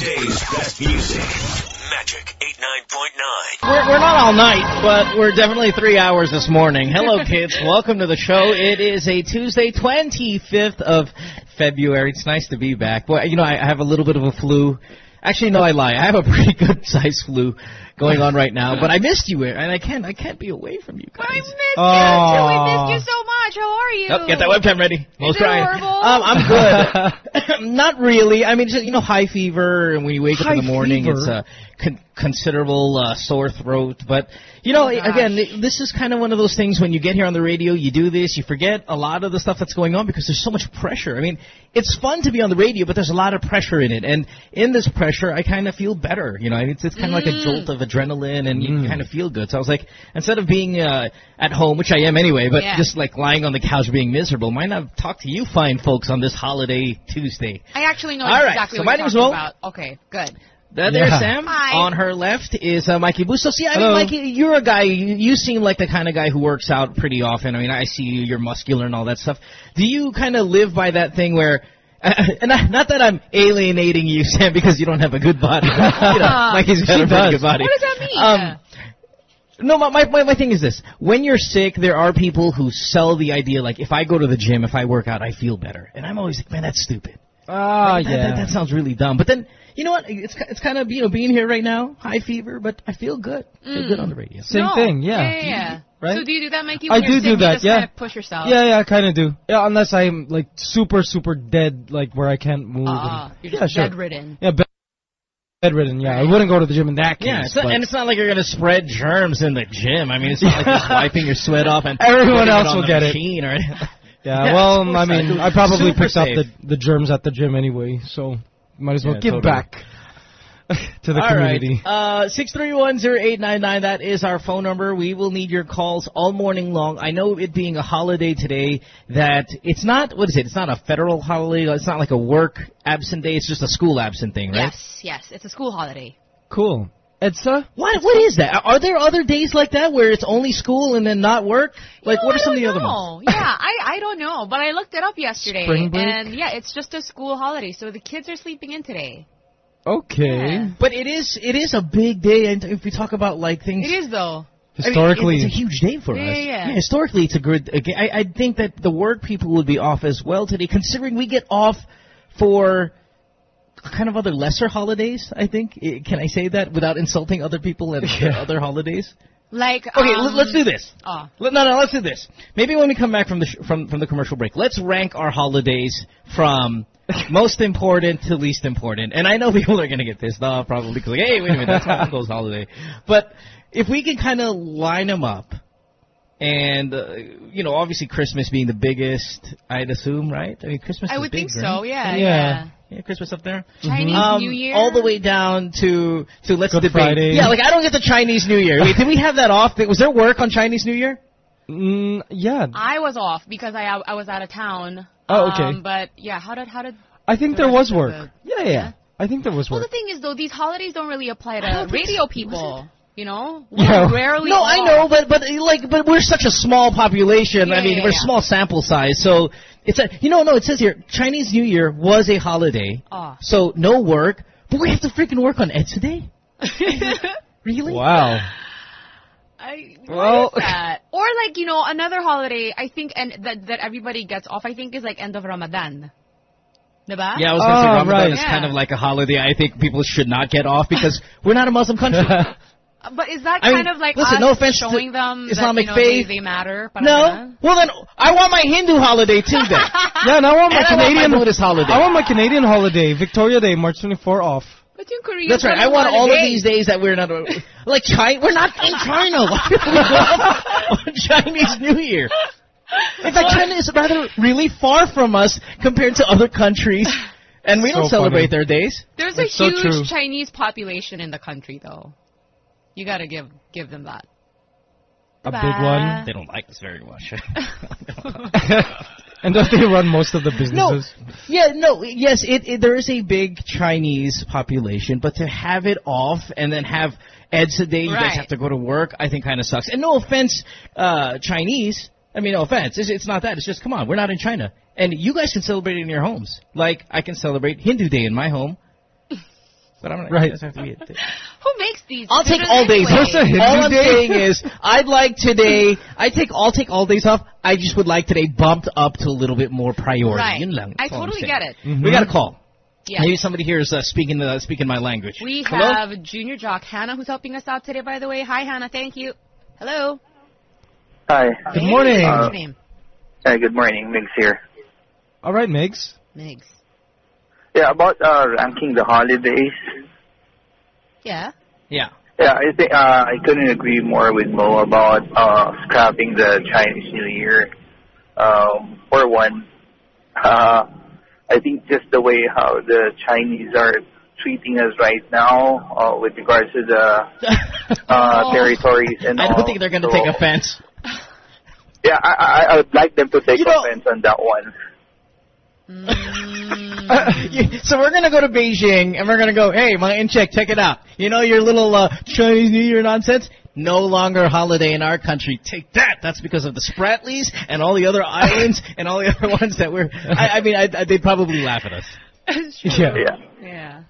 Today's best music. Magic 89.9. We're, we're not all night, but we're definitely three hours this morning. Hello, kids. Welcome to the show. It is a Tuesday, 25th of February. It's nice to be back. Boy, you know, I have a little bit of a flu. Actually, no, I lie. I have a pretty good sized flu going on right now, but I missed you, and I can't, I can't be away from you guys. I missed you too. We missed you so much. How are you? Oh, get that webcam ready. Most it trying. horrible? Um, I'm good. Not really. I mean, just, you know, high fever, and when you wake up in the morning, fever? it's a con- considerable uh, sore throat. But you know, Oh, again, this is kind of one of those things when you get here on the radio, you do this, you forget a lot of the stuff that's going on because there's so much pressure. I mean, it's fun to be on the radio, but there's a lot of pressure in it, and in this pressure, I kind of feel better. You know, it's it's kind of like a jolt of adrenaline, and you kind of feel good. So I was like, instead of being uh, at home, which I am anyway, but Yeah. just like lying on the couch being miserable, why not talk to you fine folks on this holiday Tuesday? I actually know All right, exactly so what my you're talking about. Okay, good. That there's Yeah. Sam. Hi. On her left is uh, Mikey Bustos. Yeah, I mean, Mikey, you're a guy. You, you seem like the kind of guy who works out pretty often. I mean, I see you. You're muscular and all that stuff. Do you kind of live by that thing where? and not, not that I'm alienating you, Sam, because you don't have a good body. you know, Mikey's got She a pretty good body. What does that mean? Um, no, my, my my my thing is this: when you're sick, there are people who sell the idea like, if I go to the gym, if I work out, I feel better. And I'm always like, man, that's stupid. Ah, Like, that, yeah. that, that sounds really dumb. But then, you know what? It's it's kind of you know being here right now, high fever, but I feel good. I feel good on the radio. Same no. thing, yeah. Yeah, yeah, yeah. Right? So do you do that, Mikey? I When you're do sick, do you that, just yeah. Kind of push yourself. Yeah, yeah, I kind of do. Yeah, unless I'm like super, super dead, like where I can't move. Ah, and- you're yeah, just sure. bedridden. Yeah, bed- bedridden. Yeah, I wouldn't go to the gym in that case. Yeah, it's not, and it's not like you're gonna spread germs in the gym. I mean, it's not like just wiping your sweat off and Everyone else will get it. Or, yeah, Yeah, well, I mean. I probably picked up the the germs at the gym anyway, so might as well Yeah, give totally. back to the All right, community. uh, six three one zero eight nine nine. That is our phone number. We will need your calls all morning long. I know it being a holiday today, that it's not. What is it? It's not a federal holiday. It's not like a work absent day. It's just a school absent thing, right? Yes, yes. It's a school holiday. Cool. Edsa? What what is that? Are there other days like that where it's only school and then not work? Like No, what are some of the don't other know. ones? yeah, I I don't know, but I looked it up yesterday, Spring break? and yeah, it's just a school holiday, so the kids are sleeping in today. Okay. Yeah. But it is it is a big day, and if we talk about like things. It is though. I mean, Historically, it's a huge day for Yeah, us. yeah, yeah. historically, it's a good. again, I, I think that the work people would be off as well today, considering we get off for kind of other lesser holidays. I think. I- Can I say that without insulting other people and their other holidays? Like Okay, um, let, let's do this. Oh, Let- No, no, let's do this. Maybe when we come back from the sh- from from the commercial break, let's rank our holidays from most important to least important. And I know people are going to get pissed off probably because like, hey, wait a minute, that's not Uncle's holiday. But if we can kind of line them up, and uh, you know, obviously Christmas being the biggest, I'd assume, right? I mean, Christmas. I is would big, think right? so. Yeah, Yeah. yeah. Yeah, Christmas up there. Chinese Um, New Year. all the way down to to let's Good debate. Friday. Yeah, like I don't get the Chinese New Year. Wait, did we have that off? Was there work on Chinese New Year? mm, yeah, I was off because I I was out of town. Oh, okay. Um, but yeah, how did how did? I think the there was work. the- Yeah, yeah, Yeah? I think there was work. Well, the thing is though, these holidays don't really apply to don't radio people. You know, Yeah. we're rarely. No, I know, but but like but we're such a small population. I mean, yeah, we're yeah. small sample size, so it's a you know no. It says here Chinese New Year was a holiday, Oh. so no work. But we have to freaking work on Ed's today. Really? Wow. I, Well- well, is that? Or like you know another holiday I think and that that everybody gets off I think is like end of Ramadan. Diba? Yeah, I was gonna say Oh, Ramadan right. is Yeah. kind of like a holiday. I think people should not get off because we're not a Muslim country. But is that I kind mean, of like listen, us no offense to showing them Islamic that you know, faith. They, they matter? no. Parang Well then, I want my Hindu holiday too. Then. yeah, and I want my And I want my Canadian Buddhist holiday. I want my Canadian holiday, Victoria Day, March 24 off. But yung Korean That's right. I want all of eh. these days that we're not like China. We're not in China. Why do we want on Chinese New Year? In fact, China is rather really far from us compared to other countries, and we So don't celebrate funny. their days. There's a That's so huge true. Chinese population in the country, though. You gotta give give them that. A big one. They don't like us very much. and does they run most of the businesses. no, yeah, no, yes, it, it there is a big Chinese population, but to have it off and then have EDSA Day, you guys have to go to work, I think kind of sucks. And no offense, uh, Chinese. I mean, no offense. It's, it's not that. It's just, come on, we're not in China. And you guys can celebrate it in your homes. Like, I can celebrate Hindu Day in my home. But I'm not, Right. Doesn't have to be a day. Who makes these? I'll take all days. anyway? What's a Hindu all I'm day? saying is, I'd like today. I take. I'll take all days off. I just would like today bumped up to a little bit more priority. Right. Yun lang. I That's all I'm totally get it. Mhm. We got a call. Yeah. Maybe somebody here is uh, speaking uh, speaking my language. We Hello? have Junior Jock Hannah who's helping us out today, by the way. Hi, Hannah. Thank you. Hello. Hi. Good Hey, morning. What's Uh, your name? Hi, good morning. Migs here. All right, Migs. Migs. Yeah, about uh, ranking the holidays. Yeah. Yeah. Yeah, I think uh, I couldn't agree more with Mo about uh, scrapping the Chinese New Year. Um, for one, uh, I think just the way how the Chinese are treating us right now uh, with regards to the uh, Oh. territories and I don't think they're going to So, take offense. Yeah, I, I, I would like them to take You know- offense on that one. Mm. so we're gonna go to Beijing and we're gonna go, hey, my in-check, check it out. You know your little uh, Chinese New Year nonsense? No longer holiday in our country. Take that. That's because of the Spratlys and all the other islands and all the other ones that we're. I, I mean, I, I, they'd probably laugh at us. It's true. Yeah. Yeah. Yeah.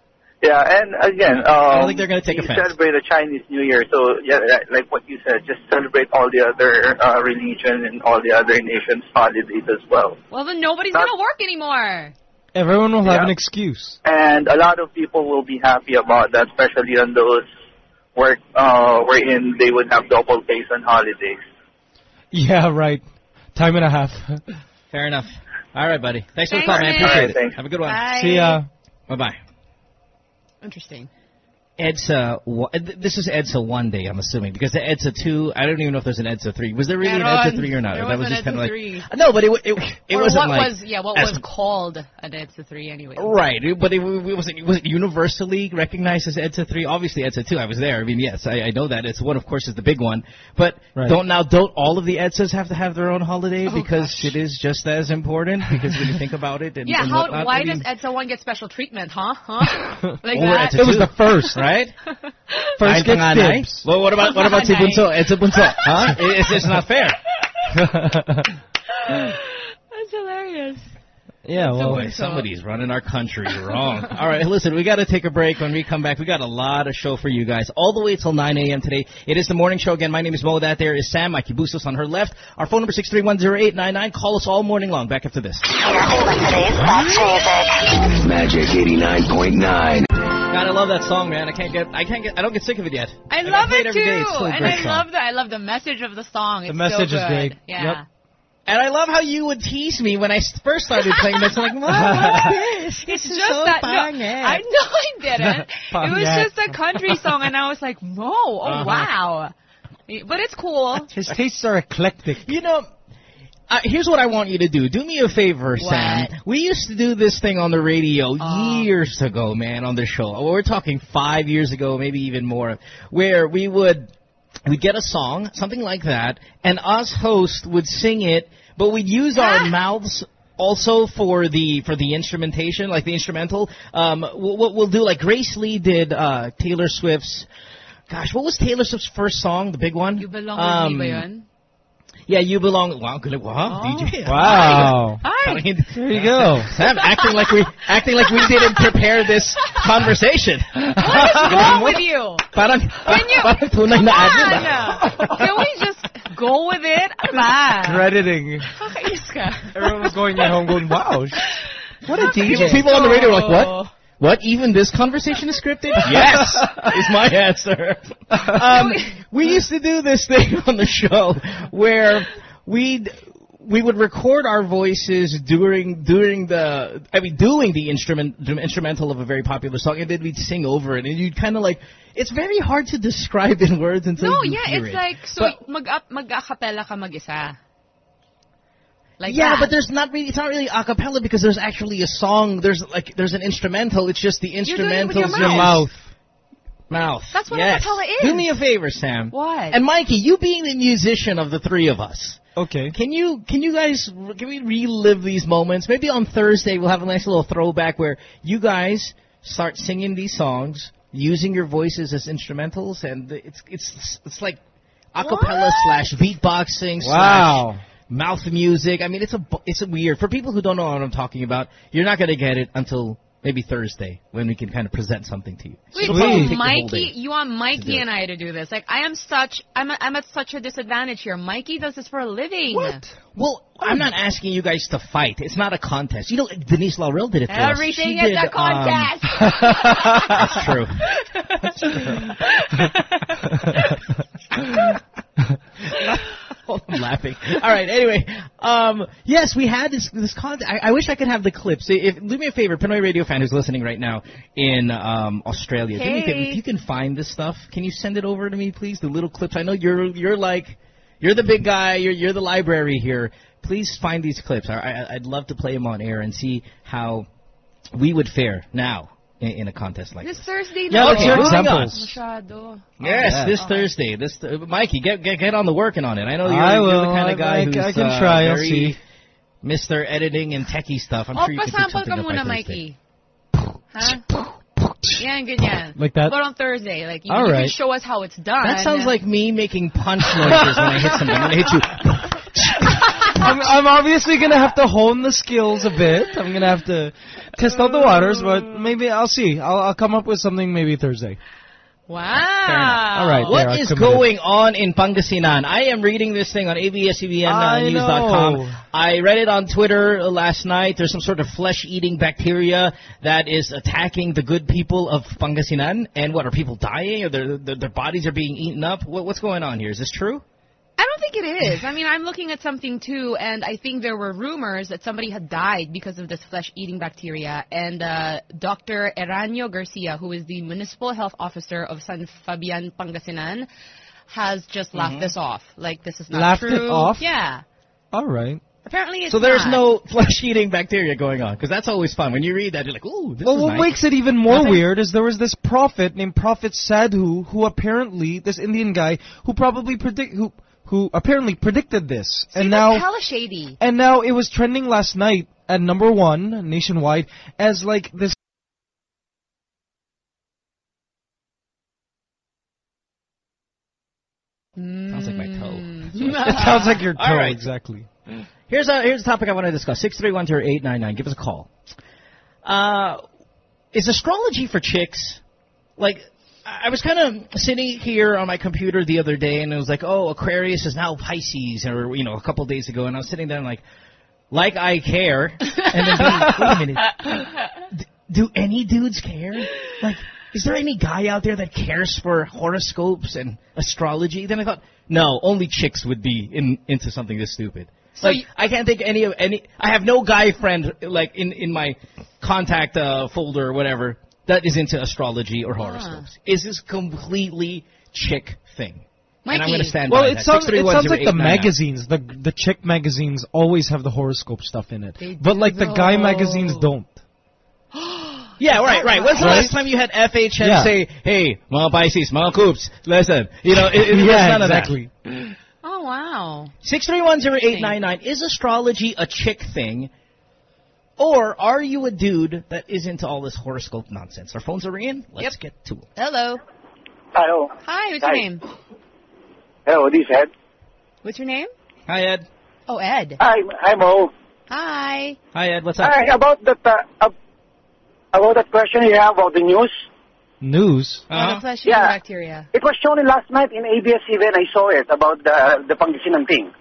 Yeah, and again, um, don't think they're gonna take you offense. celebrate a Chinese New Year, so yeah, like- like what you said, just celebrate all the other uh, religion and all the other nations' holidays as well. Well, then nobody's gonna work anymore. Everyone will have an excuse. And a lot of people will be happy about that, especially on those work uh, wherein they would have double pays on holidays. Yeah, right. Time and a half. Fair enough. All right, buddy. Thanks for the Thanks, call, man. man. Appreciate All right, it. thanks. Have a good one. Bye. See ya. Bye bye. Interesting. EDSA, wa- this is EDSA one day, I'm assuming, because the EDSA two, I don't even know if there's an EDSA three. Was there really an EDSA three or not? There that was was just kind of like three. no, but it it, it or wasn't what like was yeah, what was called an EDSA three anyway. right, but it, it wasn't it wasn't universally recognized as EDSA three. Obviously, EDSA two, I was there. I mean, yes, I, I know that it's one. Of course, is the big one, but Right. don't now don't all of the EDSAs have to have their own holiday Oh, because gosh. it is just as important. Because when you think about it, and, Yeah, and how whatnot, why I mean, does EDSA one get special treatment, huh? Huh? Like Or that? EDSA It was the first. right? First Ay, gets panganay. dibs. Well, what about what about si Bunso? Eh, it's a Bunso, huh? Eh, it- It's not fair. That's hilarious. Yeah, well, Boy, somebody's running our country wrong. All right, listen, we got to take a break. When we come back, we got a lot of show for you guys, all the way till 9 a.m. today. It is the morning show again. My name is Mo. That there is Sam. Mikey Bustos on her left. Our phone number 6310899. Call us all morning long. Back after this. Nothing but today's best music. Magic 89.9. God, I love that song, man. I can't get, I can't get, I don't get sick of it yet. I And love play it too. It's still a and I song. love the I love the message of the song. It's message so is good. great. Yeah. Yep. And I love how you would tease me when I first started playing this. I'm like, what? what's this? It's This is just so that no. I know I didn't. it was just a country song, and I was like, "Mo, oh Uh-huh. wow!" But it's cool. his tastes are eclectic. You know, uh, here's what I want you to do. Do me a favor, Sam. We used to do this thing on the radio Oh. years ago, man, on the show. We're talking five years ago, maybe even more, where we would we'd get a song, something like that, and us host would sing it, but we'd use our mouths also for the for the instrumentation, like the instrumental. Um, what we'll, do, like Grace Lee did uh, Taylor Swift's. Gosh, what was Taylor Swift's first song? The big one. You belong um, with me yun? Yeah, you belong. Wow, good. Wow, Oh. DJ. Wow. Hi. I mean, There you go. Sam, acting like we acting like we didn't prepare this conversation. What is wrong with you? Parang, Can you? parang tunay na admin, Come ah. Can we just go with it? Ano ba? Crediting. Everyone was going at home going, wow. What a People, DJ. people on the radio were like, what? What? Even this conversation is scripted? Yes, is my answer. Um, we used to do this thing on the show where we'd we would record our voices during during the I mean doing the instrument the instrumental of a very popular song and then we'd sing over it and you'd kind of like it's very hard to describe in words until No, you yeah, hear it's like so But- mag mag acapella ka mag-isa. Like yeah, that. but there's not really. It's not really a cappella because there's actually a song. There's like there's an instrumental. It's just the doing it with instrumental. your Your mouth. Mouth. That's what yes. a cappella is. Do me a favor, Sam. Why? And Mikey, you being the musician of the three of us, Okay. can you can you guys can we relive these moments? Maybe on Thursday we'll have a nice little throwback where you guys start singing these songs using your voices as instrumentals, and it's it's it's like a cappella What? slash beatboxing slash Wow. Mouth music. I mean, it's a it's a weird for people who don't know what I'm talking about. You're not gonna get it until Maybe Thursday when we can kind of present something to you. Wait, It'll probably Sweet. take the whole Mikey, you want Mikey and I to do this? Like, I am such, I'm, I'm at such a disadvantage here. Mikey does this for a living. What? Well, I'm not asking you guys to fight. It's not a contest. You know, Denise Laurel did it for us. Everything is did, a contest. Um, that's true. I'm laughing. All right. Anyway, um, yes, we had this this content. I, I wish I could have the clips. If, do me a favor, Pinoy radio fan who's listening right now in um, Australia. A If you can find this stuff, can you send it over to me, please? The little clips. I know you're you're like you're the big guy. You're you're the library here. Please find these clips. I, I, I'd love to play them on air and see how we would fare now in, in a contest like This this. Thursday, Yeah, no. let's hear moving on. examples. Masyado. Yes, yeah. this Thursday. This th- Mikey, get, get get on the working on it. I know you're, I you're the kind of guy I- who's I can uh, try. I'll very see. Mr. Editing and techie stuff. I'm Oh, sure you can do pasample something ka up by muna, Thursday. Mikey. Ha? Yan, ganyan. Like that? But on Thursday, like, you, All you right. can show us how it's done. That sounds like me making punch noises when I hit something. I'm gonna hit you. I'm, I'm obviously gonna have to hone the skills a bit. I'm gonna have to test out the waters, but maybe I'll see. I'll, I'll come up with something maybe Thursday. Wow. All right. What There, committed. going on in Pangasinan? I am reading this thing on I abscbnnews.com. know. I read it on Twitter last night. There's some sort of flesh-eating bacteria that is attacking the good people of Pangasinan. And what, are people dying? Or their, their, their bodies are being eaten up? What, what's going on here? Is this true? I don't think it is. I mean, I'm looking at something too, and I think there were rumors that somebody had died because of this flesh-eating bacteria. And uh, Dr. Eranio Garcia, who is the municipal health officer of San Fabian, Pangasinan, has just laughed this off. Like this is not Laughed it true. off? Yeah. All right. Apparently, it's So there's not. no flesh-eating bacteria going on, because that's always fun. When you read that, you're like, ooh, this Well, is Well, what nice. makes it even more Nothing? weird is there was this prophet named Prophet Sadhu who apparently this Indian guy who probably predict who who apparently predicted this, See, and that's now hella shady. and now it was trending last night at number one nationwide as like this. Sounds like my toe. It sounds like your toe All right. exactly. Here's a here's a topic I want to discuss. Six three one zero eight nine nine. Give us a call. Uh, is astrology for chicks? Like, I I was kind of sitting here on my computer the other day, and it was like, oh, Aquarius is now Pisces, or you know, a couple days ago, and I was sitting there and like, like I care, and then being, wait a minute, do any dudes care? Like, is there any guy out there that cares for horoscopes and astrology? Then I thought, no, only chicks would be in into something this stupid. So like, I can't think any of any. I have no guy friend like in in my contact uh, folder or whatever that is into astrology or horoscopes. Is this completely chick thing? And I'm going to stand Well, by it that. sounds it sounds like the 6310899. magazines, the the chick magazines always have the horoscope stuff in it, They but like the guy magazines don't. Yeah, right, right. When's the Right? last time you had FHM Yeah. say, "Hey, mga Pisces, mga Coops, listen," you know, it, it, there's yeah, none of that. exactly. Oh wow. Six three one zero eight nine nine. Is astrology a chick thing, or are you a dude that is into all this horoscope nonsense? Our phones are ringing. Let's get to it. Hello. Hello. Hi. What's Hi. your name? Hello, this is Ed. What's your name? Hi Ed. Oh, Ed. Hi, hi Mo. Hi. Hi Ed. What's up? Hi, about that, uh, uh, about that question you have about the news. News. Oh, the flesh-eating Yeah. bacteria. It was shown in last night in ABS even. I saw it about the the Pangasinan thing.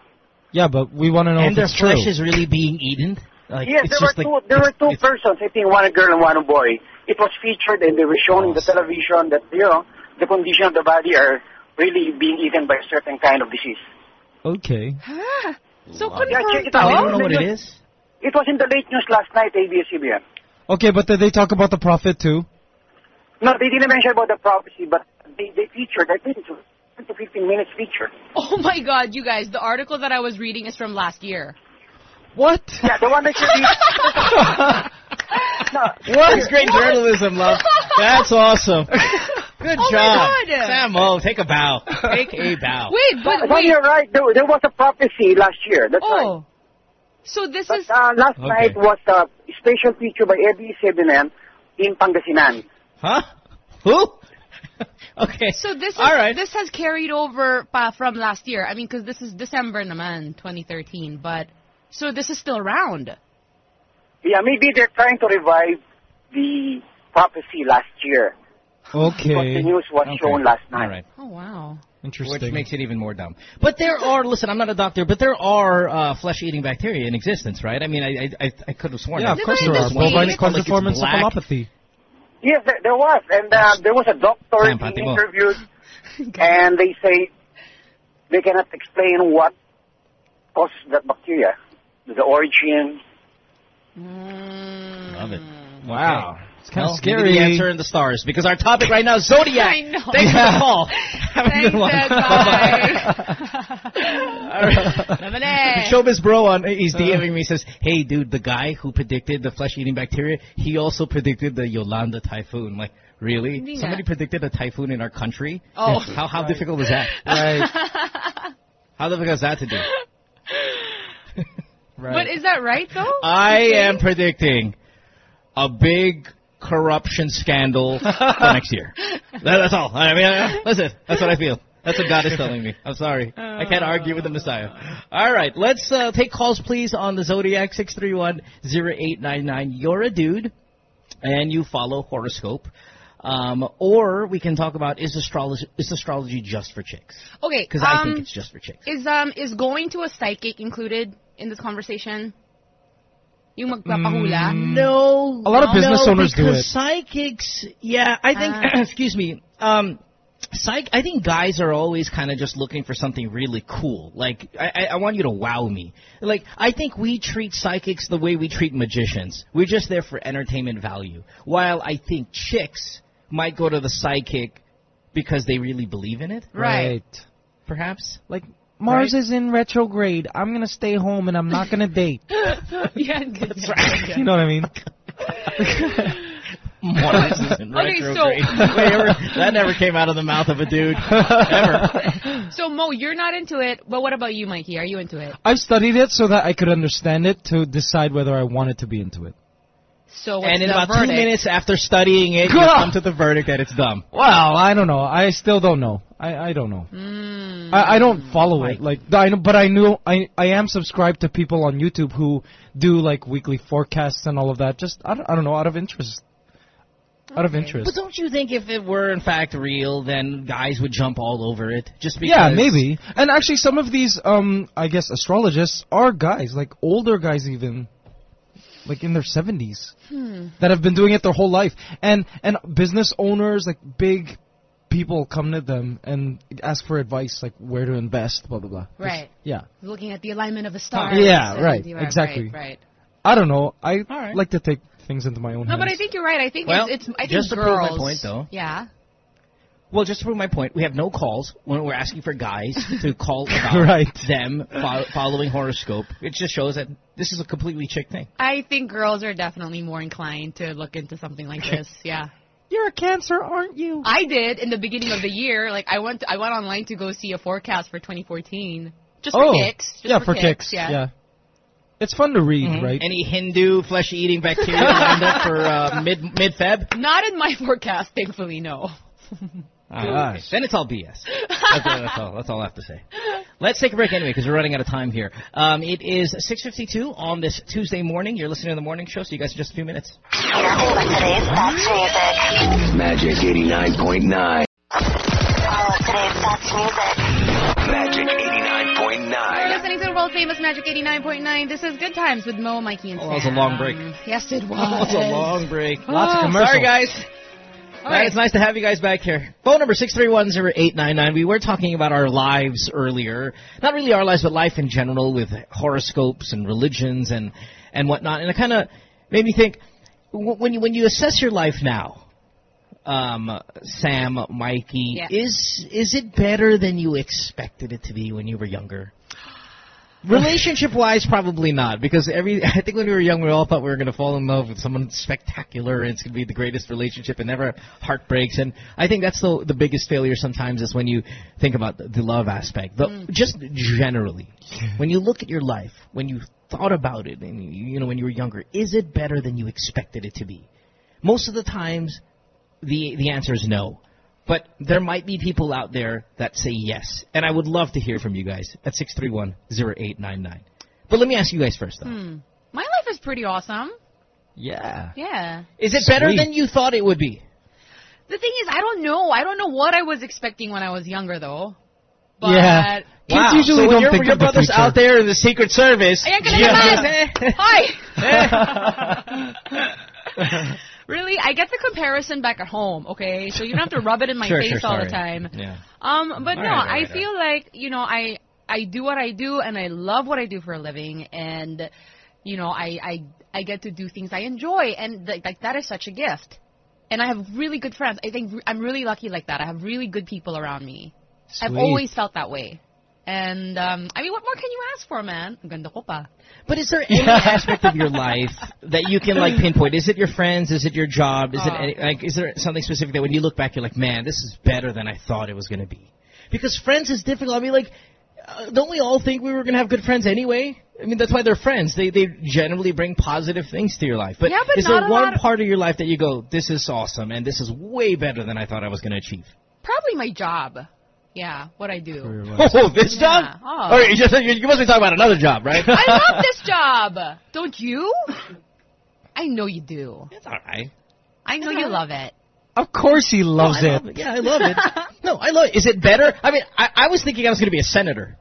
Yeah, but we want to know and if it's true. flesh is really being eaten. Like, yes, there were just like, two. There were two persons. I think one a girl and one a boy. It was featured and they were shown in the television that you know the condition of the body are really being eaten by a certain kind of disease. Okay. Huh? So Wow. Yeah, check it out. I oh, don't know what it is. It was in the late news last night, ABS-CBN. Okay, but did they talk about the prophet too? No, they didn't mention about the prophecy, but they, they featured, I think it was 10 to 15 minutes feature. Oh my God, you guys! The article that I was reading is from last year. What? Yeah, the one that you no, That's great journalism, love. That's awesome. Good Oh job. God. Sam O, take a bow. Take a bow. Wait, but but wait. you're right. There, there was a prophecy last year. That's right. Oh. So this But is uh, last Okay. night was a special feature by ABS-CBN in Pangasinan. Huh? Who? okay. so this is All right. this has carried over pa from last year. I mean, because this is December naman, 2013. But so this is still around. Yeah, maybe they're trying to revive the prophecy last year. Because the news was Okay. shown last night. All right. Oh wow. Interesting. Which makes it even more dumb. But there are, listen, I'm not a doctor, but there are uh, flesh-eating bacteria in existence, right? I mean, I I, I, I could have sworn. yeah, of course there are. the Bovine same? cruciform Like it's black. Yes, there, there was, and uh, there was a doctor Sam, being interviewed, and they say they cannot explain what caused that bacteria, the origin. Love it. Wow. It's kind Well, of scary. the answer in the stars, because our topic right now is zodiac. I know. Thanks for the call. Have a Thanks, good one. Ed. Bye-bye. All right. Eh. Showbiz bro on he's DMing me says, "Hey dude, the guy who predicted the flesh-eating bacteria, he also predicted the Yolanda typhoon." Like, really? Hindi nga. Somebody predicted a typhoon in our country? Oh. How how difficult is that? Right. How difficult is that to do? Right. But is that right though? I am predicting a big corruption scandal for next year. That, that's all. I mean, uh, that's it. That's what I feel. That's what God is telling me. I'm sorry. I can't argue with the Messiah. All right, let's uh, take calls, please, on the Zodiac 631-0899. You're a dude, and you follow horoscope. Um, or we can talk about is astrology is astrology just for chicks? Okay. Because I think um, it's just for chicks. Is um is going to a psychic included in this conversation? Yung magpapahula? No, A lot of business no, owners do because it. Psychics, yeah, I think. Ah. excuse me. Um, psych. I think guys are always kind of just looking for something really cool. Like, I, I, I want you to wow me. Like, I think we treat psychics the way we treat magicians. We're just there for entertainment value. While I think chicks might go to the psychic because they really believe in it. Right. Perhaps. Like Mars Right. is in retrograde. I'm gonna stay home and I'm not gonna date. yeah, that's right. you know what I mean? Mars is in Okay, so- retrograde. Wait, that never came out of the mouth of a dude. Ever. So Mo, you're not into it, but what about you, Mikey? Are you into it? I studied it so that I could understand it to decide whether I wanted to be into it. So what's and in the about verdict? two minutes after studying it, you come to the verdict that it's dumb. Well, I don't know. I still don't know. I, I don't know. Mm. I, I don't follow it. Like I know, but I knew I I am subscribed to people on YouTube who do like weekly forecasts and all of that. Just I don't, I don't know out of interest. Out of interest. But don't you think if it were in fact real, then guys would jump all over it? Just because. Yeah, maybe. And actually, some of these, um, I guess, astrologists are guys, like older guys, even, like in their seventies, Hmm. that have been doing it their whole life. And and business owners, like big people, come to them and ask for advice, like where to invest, blah blah blah. Just- Right. yeah. Looking at the alignment of the stars. Yeah, right, right, exactly. Right, right. I don't know. I right. like to take things into my own No, hands. but I think you're right. I think Well, it's, it's I think just to prove my girls. point, though. Yeah. Well, just to prove my point, we have no calls when we're asking for guys to call about Right. them fo- following horoscope. It just shows that this is a completely chick thing. I think girls are definitely more inclined to look into something like this. Yeah. You're a Cancer, aren't you? I did in the beginning of the year. Like I went, I went online to go see a forecast for 2014, just for oh, kicks. Just yeah, for, kicks. Yeah. Yeah. It's fun to read, Mhm. right? Any Hindu flesh-eating bacteria lined up for uh, mid mid Feb? Not in my forecast, thankfully. No. Then it's all BS. That's, all- that's all. That's all I have to say. Let's take a break anyway because we're running out of time here. Um, it is 6:52 on this Tuesday morning. You're listening to the morning show, so you guys have just a few minutes. Nothing but today's best music. Magic 89.9. All of today's best music. Magic You're 89.9. listening to the world famous Magic 89.9. This is Good Times with Mo, Mikey, and Oh, that was a long break. Yes, it was. That was a long break. Lots of Oh, commercials. Sorry, guys. All right. It's nice to have you guys back here. Phone number 6310899. We were talking about our lives earlier. Not really our lives, but life in general with horoscopes and religions and, and whatnot. And it kind of made me think, when you, when you assess your life now, um, Sam, Mikey, Yeah. is, is it better than you expected it to be when you were younger? Relationship wise, probably not, because every I think when we were young, we all thought we were going to fall in love with someone spectacular, and it's going to be the greatest relationship, and never heartbreaks. And I think that's the the biggest failure sometimes is when you think about the, the love aspect. The, mm. Just generally, when you look at your life, when you thought about it, and you, you know when you were younger, is it better than you expected it to be? Most of the times, the the answer is no. But there might be people out there that say yes. And I would love to hear from you guys at 631-0899. But let me ask you guys first, though. Hmm. My life is pretty awesome. Yeah. Yeah. Is it better than you thought it would be? The thing is, I don't know. I don't know what I was expecting when I was younger, though. But Yeah. Kids usually so when don't your, think your of the brother's future. out there in the Secret Service. Ayan ka na naman! Hi! really, I get the comparison back at home, okay? So you don't have to rub it in my Sure, face sure, all the time. Yeah. Um, but All no, right, I right, feel like you know I I do what I do and I love what I do for a living and you know I I I get to do things I enjoy and th- like that is such a gift. And I have really good friends. I think I'm really lucky like that. I have really good people around me. Sweet. I've always felt that way. And um I mean, what more can you ask for, man? Ang Ganda ko pa. But is there any aspect of your life that you can like pinpoint? Is it your friends? Is it your job? Is it Oh. any, like is there something specific that when you look back you're like, man, this is better than I thought it was going to be? Because friends is difficult. I mean, like, uh, don't we all think we were going to have good friends anyway? I mean, that's why they're friends. They they generally bring positive things to your life. But, Yeah, but is there one part of your life that you go, this is awesome and this is way better than I thought I was going to achieve? Probably my job. Yeah, what I do. Oh, this job? Yeah. Oh. Or you, just, you, you must be talking about another job, right? I love this job. Don't you? I know you do. It's all right. I know you love it. Of course he loves No, I it. love Yeah, I love it. no, I love it. Is it better? I mean, I, I was thinking I was going to be a senator.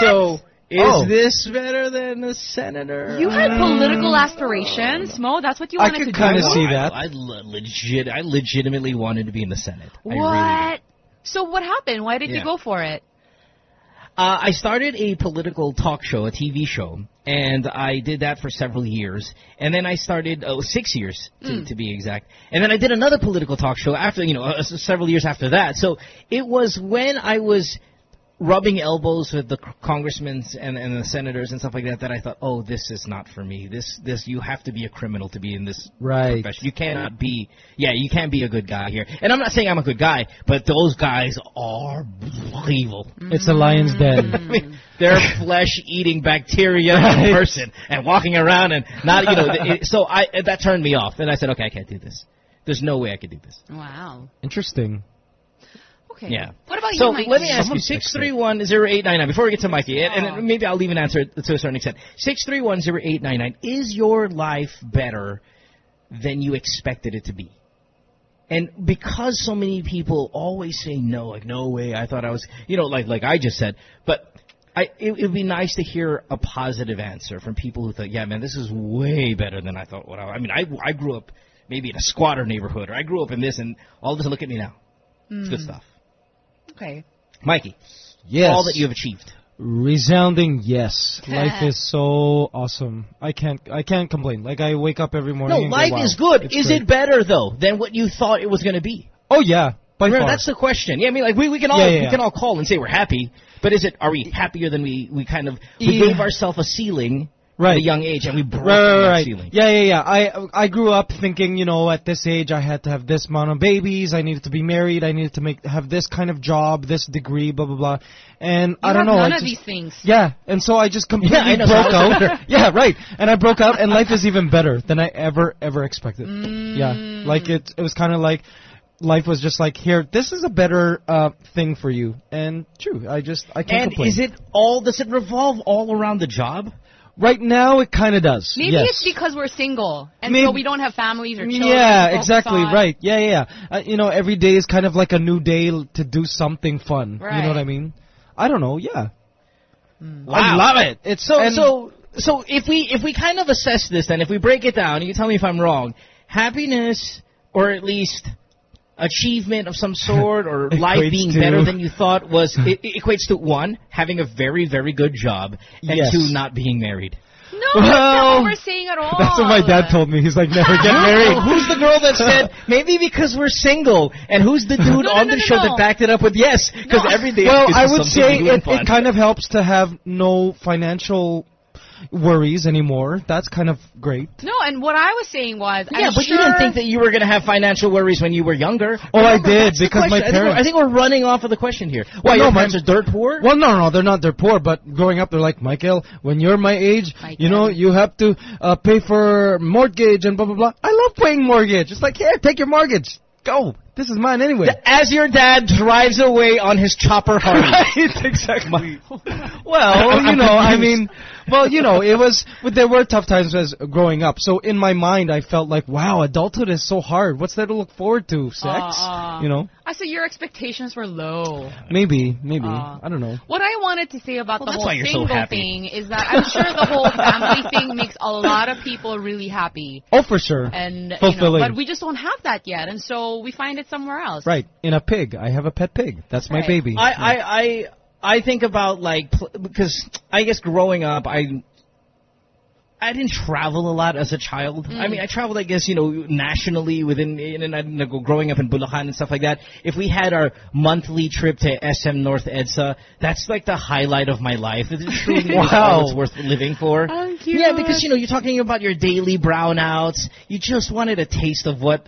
So, is Oh. this better than a senator? You had uh, political aspirations, Mo. That's what you wanted to do. I kinda see oh, that. I, le- legit, I legitimately wanted to be in the Senate. I really What? did. So what happened? Why did Yeah. you go for it? Uh, I started a political talk show, a TV show, and I did that for several years. And then I started, oh, six years to, to be exact. And then I did another political talk show after, you know, uh, several years after that. So it was when I was rubbing elbows with the congressmen and, and the senators and stuff like that that I thought, oh, this is not for me. This, this, you have to be a criminal to be in this Right. profession. You cannot be, yeah, you can't be a good guy here. And I'm not saying I'm a good guy, but those guys are evil. It's a lion's mm. I den. mean, they're flesh-eating bacteria in person and walking around and not, you know. It, so I that turned me off, and I said, okay, I can't do this. There's no way I could do this. Wow. Interesting. Okay. Yeah. What about So you, Mikey? let me ask you, Someone's six three one zero eight nine nine. Before we get to Mikey, and, Oh. and maybe I'll leave an answer to a certain extent. Six three one zero eight nine nine. Is your life better than you expected it to be? And because so many people always say no, like no way, I thought I was, you know, like like I just said, but I it would be nice to hear a positive answer from people who thought, yeah, man, this is way better than I thought. What I, I mean, I I grew up maybe in a squatter neighborhood, or I grew up in this, and all of a sudden, look at me now. It's good hmm. stuff. Okay. Mikey, Yes. all that you have achieved. Resounding yes. Life is so awesome. I can't I can't complain. Like I wake up every morning. No, and go, life wow, is good. Is great. it better though than what you thought it was going to be? Oh yeah, by Remember, far. that's the question. Yeah, I mean, like we, we can all Yeah, yeah, we yeah. can all call and say we're happy, but is it are we happier than we we kind of we Yeah. gave ourselves a ceiling Right. at a young age and we broke Right, right, that right. ceiling. Yeah, yeah, yeah. I I grew up thinking, you know, at this age I had to have this amount of babies, I needed to be married, I needed to make have this kind of job, this degree, blah blah blah. And You I don't have know. none I of just, these things. Yeah, and so I just completely I know, broke so out. yeah, right. And I broke out, and life is even better than I ever ever expected. Mm. Yeah, like it. It was kind of like life was just like here. This is a better uh, thing for you, and true. I just I can't And complain. is it all? Does it revolve all around the job? Right now? It kind of does. Maybe yes. it's because we're single and Maybe- so we don't have families or children. Yeah, exactly on. right. Yeah, yeah. yeah. Uh, you know, every day is kind of like a new day to do something fun. You know what I mean? I don't know. Yeah. Wow. I love it. It's So and- so so if we if we kind of assess this, then if we break it down, you tell me if I'm wrong. Happiness, or at least achievement of some sort, or life being to- better than you thought, was it, it equates to one having a very very good job, and Yes. two not being married. No, that's not what we're saying at all. That's what my dad told me. He's like, never get married. who's the girl that said maybe because we're single, and who's the dude No, no, on no, the no, show no. that backed it up with yes? Because No. every day. Well, is I would say it, it kind of helps to have no financial worries anymore. That's kind of great. No, and what I was saying was, Yeah, I'm but you didn't think that you were going to have financial worries when you were younger. Oh, I Remember, did, because my question. I think, we're, parents- I think we're running off of the question here. Why, no, your my- parents are dirt poor? Well, no, no, they're not. They're poor, but growing up, they're like, Michael, when you're my age, Michael. you know, you have to uh, pay for mortgage and blah blah blah. I love paying mortgage. It's like, here, take your mortgage, go. This is mine anyway. As your dad drives away on his chopper Harley. right, exactly. well, you know, I mean, well, you know, it was, but there were tough times as growing up. So in my mind, I felt like, wow, adulthood is so hard. What's there to look forward to? Sex? Aw. You know? I said your expectations were low. Maybe, maybe. Aw. I don't know. What I wanted to say about Well, the whole why you're so single thing is that I'm sure the whole family thing makes a lot of people really happy. Oh, for sure. And you know, Fulfilling. but we just don't have that yet, and so we find it somewhere else. Right. In a pig. I have a pet pig. That's my Right. baby. I, I, I, I think about like pl- because I guess growing up, I. I didn't travel a lot as a child. I mm. mean, I traveled, I guess, you know, nationally within, and I you know, growing up in Bulacan and stuff like that. If we had our monthly trip to SM North EDSA, that's like the highlight of my life. It truly Wow. it's worth living for. Oh, cute. Yeah, because, you know, you're talking about your daily brownouts. You just wanted a taste of what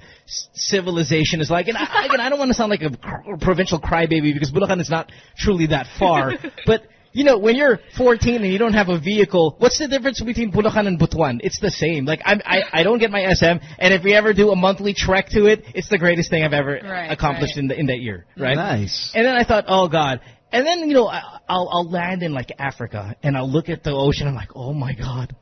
civilization is like. And I, again, I don't want to sound like a cr- provincial crybaby because Bulacan is not truly that far. but, you know, when you're 14 and you don't have a vehicle, what's the difference between Bulacan and Butuan? It's the same. Like, I'm, I, I don't get my SM, and if we ever do a monthly trek to it, it's the greatest thing I've ever Right, accomplished right. in the, in that year, right? Nice. And then I thought, oh God. And then you know, I, I'll I'll land in like Africa, and I'll look at the ocean. I'm like, oh my God.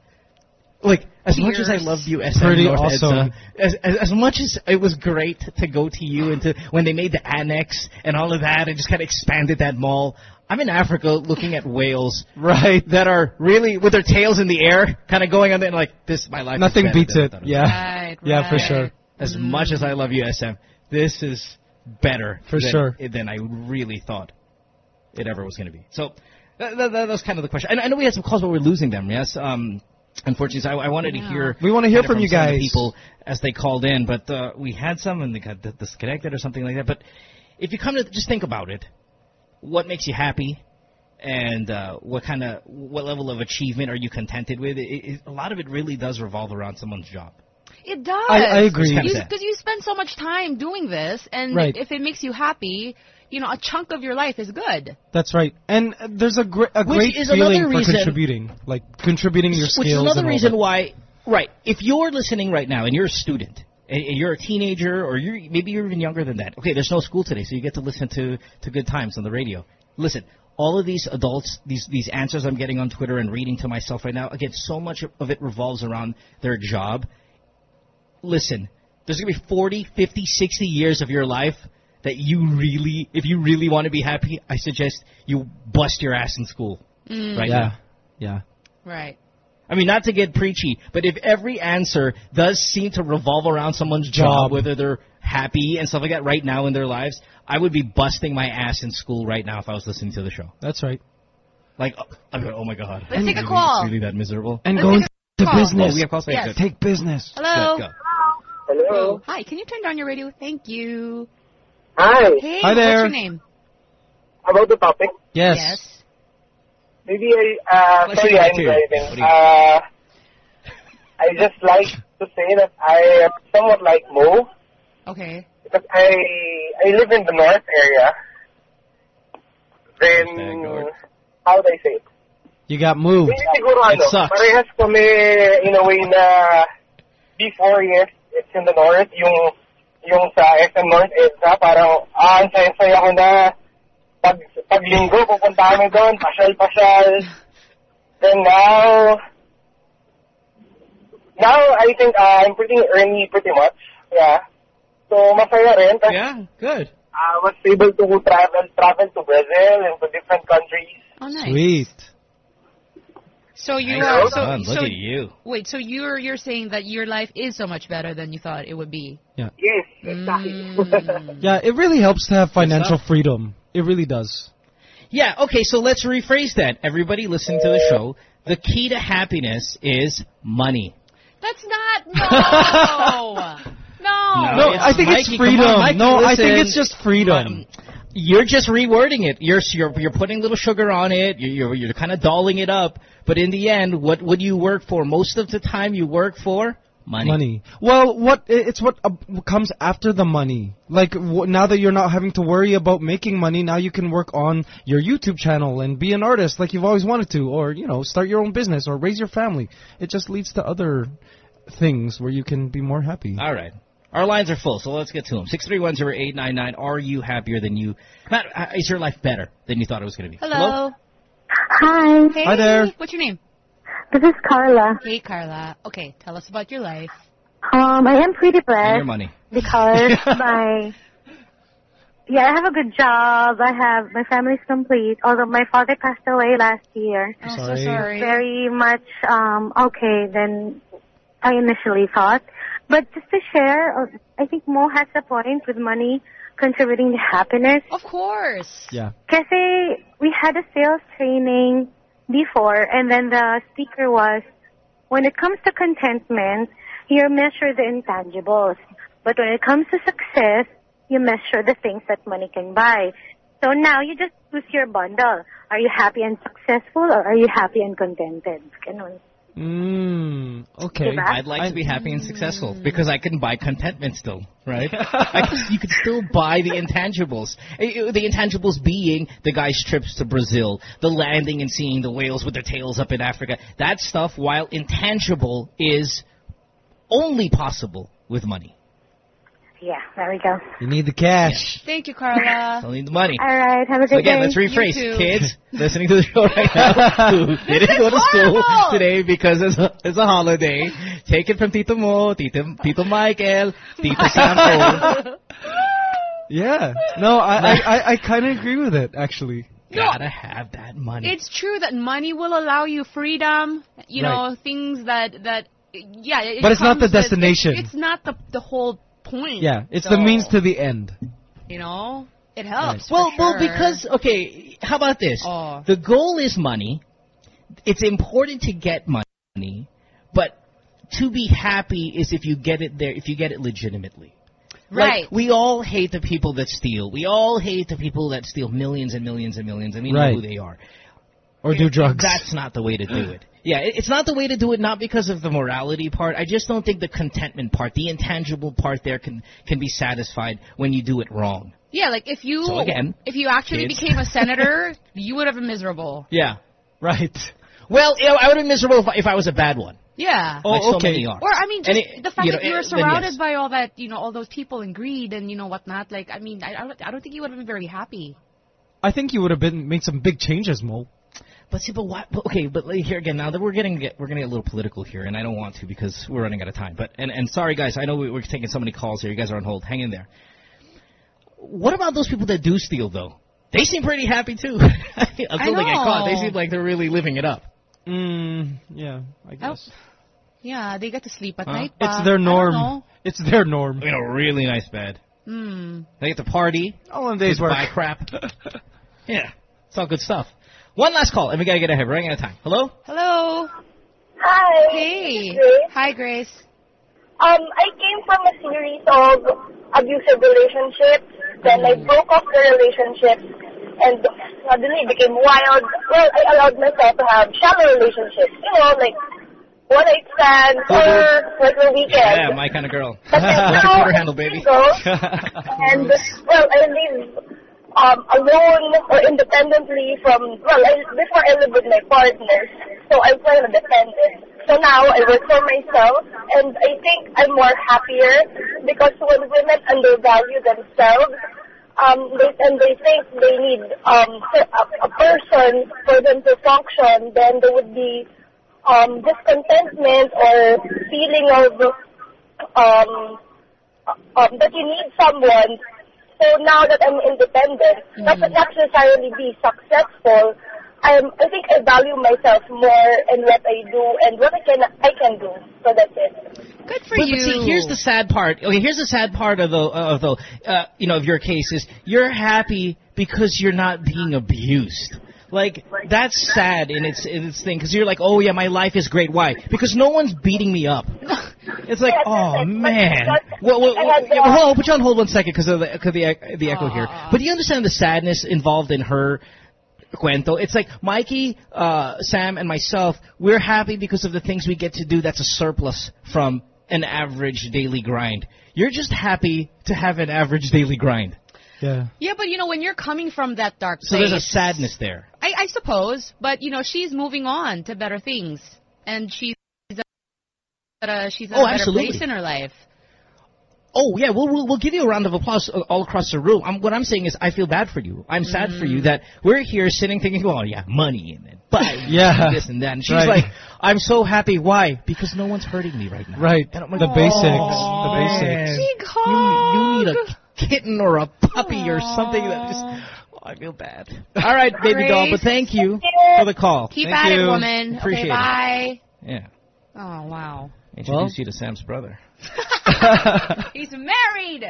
Like as much as I Tears. loved you, SM Pretty North uh, awesome. EDSA, as, as as much as it was great to go to you and to when they made the annex and all of that, and just kind of expanded that mall. I'm in Africa looking at whales Right. that are really with their tails in the air, kind of going on there, and like this. is My life. Nothing better beats than I it. thought was. Yeah. Right, Yeah, for sure. As much as I love USM, this is better For than, sure. than I really thought it ever was going to be. So that, that, that was kind of the question. And I know we had some calls, but we're losing them. Yes. Um, unfortunately, so I, I wanted to hear. We wanna hear kind of from you some guys. people as they called in, but uh, we had some and they got disconnected or something like that. But if you come to just think about it, what makes you happy? And uh, what kind of what level of achievement are you contented with? It, it, a lot of it really does revolve around someone's job. It does. I- I agree. It's kinda sad. Because you, spend so much time doing this, and Right. if it makes you happy, you know, a chunk of your life is good. That's right. And uh, there's a, gr- a great is feeling another for reason- contributing. Like, contributing your skills. Which is another and reason why, right? If you're listening right now and you're a student and and you're a teenager or you're maybe you're even younger than that. Okay, there's no school today, so you get to listen to to good times on the radio. Listen, all of these adults, these these answers I'm getting on Twitter and reading to myself right now. Again, so much of it revolves around their job. Listen, there's gonna be 40, 50, 60 years of your life that you really, if you really want to be happy, I suggest you bust your ass in school mm. right Yeah. now. Yeah. Right. I mean, not to get preachy, but if every answer does seem to revolve around someone's job, Job. whether they're happy and stuff like that right now in their lives, I would be busting my ass in school right now if I was listening to the show. That's right. Like, oh, I'm going, oh my god. Let's take a call. It's really that miserable? And Let's going take to business. Oh, we have calls? Yes. Good. Take business. Hello. Good, go. Hello. Oh, hi, can you turn down your radio? Thank you. Hi. Hey, Hi there. what's your name? About the topic, Yes. Maybe I, uh, Let's sorry, I'm too. Driving. Uh, I just like to say that I am somewhat like Mo Okay. because I I live in the north area. Then, how do I say it? You got moved. Hindi siguro It ano, sucks. parehas kami in a way na before yes, it's in the north, yung yung sa SM North EDSA, parang ah, ang saya-saya ko na pag, pag linggo pupunta kami doon, pasyal-pasyal. Then now, now I think uh, I'm pretty early pretty much, yeah. So masaya rin. Tas, Yeah, good. I was able to travel, travel to Brazil and to different countries. Oh, nice. Sweet. So you Nice are so, done. Look so at you. wait. So you're you're saying that your life is so much better than you thought it would be. Yeah. Yes, exactly. Mm. Yeah, it really helps to have financial freedom. It really does. Yeah, okay, so let's rephrase that. Everybody listening to the show, the key to happiness is money. That's not no. no. No, it's I think it's Mikey, come on, freedom. Mikey, no, I think it's just freedom. You're just rewording it. You're you're you're putting little sugar on it. You're you're, you're kind of dolling it up. But in the end, what would you work for? Most of the time, you work for money. Money. Well, what it's what uh, comes after the money. Like now that you're not having to worry about making money, now you can work on your YouTube channel and be an artist like you've always wanted to, or you know, start your own business or raise your family. It just leads to other things where you can be more happy. All right. Our lines are full, so let's get to them. Six three one zero eight nine nine. Are you happier than you? Matt, uh, is your life better than you thought it was going to be? Hello. Hi, Hey. Hi there. What's your name? this is Carla. Hey, Carla. Okay, tell us about your life. Um, I am pretty And your blessed money. because my yeah, I have a good job. I have my family's complete. Although my father passed away last year, Oh, Sorry. so sorry. very much um okay than I initially thought. But just to share, uh, I think Mo has a point with money contributing to happiness. Of course. Yeah. Kasi we had a sales training before, and then the speaker was, when it comes to contentment, you measure the intangibles. But when it comes to success, you measure the things that money can buy. So now you just choose your bundle. Are you happy and successful, or are you happy and contented? Ganun. Mm, okay. I'd like to be happy and successful because I can buy contentment still, right? I can, you can still buy the intangibles. Eh, The intangibles being the guy's trips to Brazil, the landing and seeing the whales with their tails up in Africa. That stuff, while intangible, is only possible with money. Yeah, there we go. You need the cash. Thank you, Carla. I need the money. All right, have a So good again, day. let's rephrase. Kids listening to the show right now who didn't go to school today because it's a, it's a holiday. Take it from Tito Mo, Tito, Tito Michael, Tito Sampo. Yeah. No, I I, I, I kind of agree with it actually. Gotta have that money. It's true that money will allow you freedom. You Right. know, things that that yeah. It But it's not comes the with- destination. It's, it's not the the whole point. Yeah, it's the means to the end. You know, it helps. well, for well, because okay, how about this? Oh. The goal is money. It's important to get money, but to be happy is if you get it there, if you get it legitimately. Like, right. we all hate the people that steal. We all hate the people that steal millions and millions and millions, and we Right. know who they are. Or do drugs. That's not the way to do it. Yeah, it- it's not the way to do it. Not because of the morality part. I just don't think the contentment part, the intangible part, there can can be satisfied when you do it wrong. yeah, like if you So again, if you actually kids. became a senator, you would have been miserable. Yeah. right. Well, you know, I would have been miserable if I, if I was a bad one. Yeah. Oh, like so okay. many are. Or I mean, just it- the fact you know, that you were eh, surrounded yes. by all that, you know, all those people and greed and you know whatnot. Like, I mean, I, I, don't, I don't think you would have been very happy. I think you would have been made some big changes, Mo. But see, but what? But okay, but here again, now that we're getting get, we're gonna get a little political here, and I don't want to because we're running out of time. But and and sorry guys, I know we, we're taking so many calls here. You guys are on hold. Hang in there. What about those people that do steal though? They seem pretty happy too. Until they get caught, they seem like they're really living it up. Mm, yeah, I guess. Yeah, they get to sleep at Huh? night. It's their norm. It's their norm. In a really nice bed. Hmm. They get to party. All in days Just work. buy crap. yeah, it's all good stuff. One last call, and we gotta get ahead. We're running out of time. Hello. Hello. Hi. Hey. Grace. Hi, Grace. Um, I came from a series of abusive relationships. Then I broke off the relationships and suddenly became wild. Well, I allowed myself to have shallow relationships. You know, like one night stands or like the weekend. Yeah, my kind of girl. But then What's your now Twitter I'm handle, baby? single, and well, I live um, alone or independently from. Well, I, before I lived with my partners, so I'm kind of dependent. So now I work for myself, and I think I'm more happier because when women undervalue themselves, um, they, and they think they need um, a, a person for them to function, then there would be um, discontentment or feeling of um, um, that you need someone. So now that I'm independent, not to necessarily be successful, I'm, I think I value myself more in what I do and what I can I can do. So that's it. Good for But, you. but see, here's the sad part. Okay, here's the sad part of the of the uh, you know of your case is you're happy because you're not being abused. Like that's sad in its in its thing because you're like, oh yeah, my life is great. Why? Because no one's beating me up. It's like, oh man. Well, well, well, yeah, well, hold on, put you on hold one second because of the cause the, the echo here. But do you understand the sadness involved in her cuento? It's like Mikey, uh, Sam, and myself. We're happy because of the things we get to do. That's a surplus from an average daily grind. You're just happy to have an average daily grind. Yeah. yeah, but you know when you're coming from that dark place, So there's a sadness there. I, I suppose, but you know she's moving on to better things, and she's at a, she's at Oh, a better absolutely. place in her life. Oh yeah, we'll, we'll we'll give you a round of applause uh, all across the room. Um, what I'm saying is, I feel bad for you. I'm sad for Mm. you that we're here sitting thinking, oh yeah, money and then but Yeah. this and that. And she's Right. like, I'm so happy. Why? Because no one's hurting me right now. Right. And I'm like, The basics. "Oh, The basics. man. You, you need a kitten or a puppy or something that just. Oh, I feel bad. All right, baby doll, but thank you for the call. Keep Thank at you. it, woman. Appreciate okay, it. bye. Yeah. Oh wow. Introduce you to Sam's brother. He's married.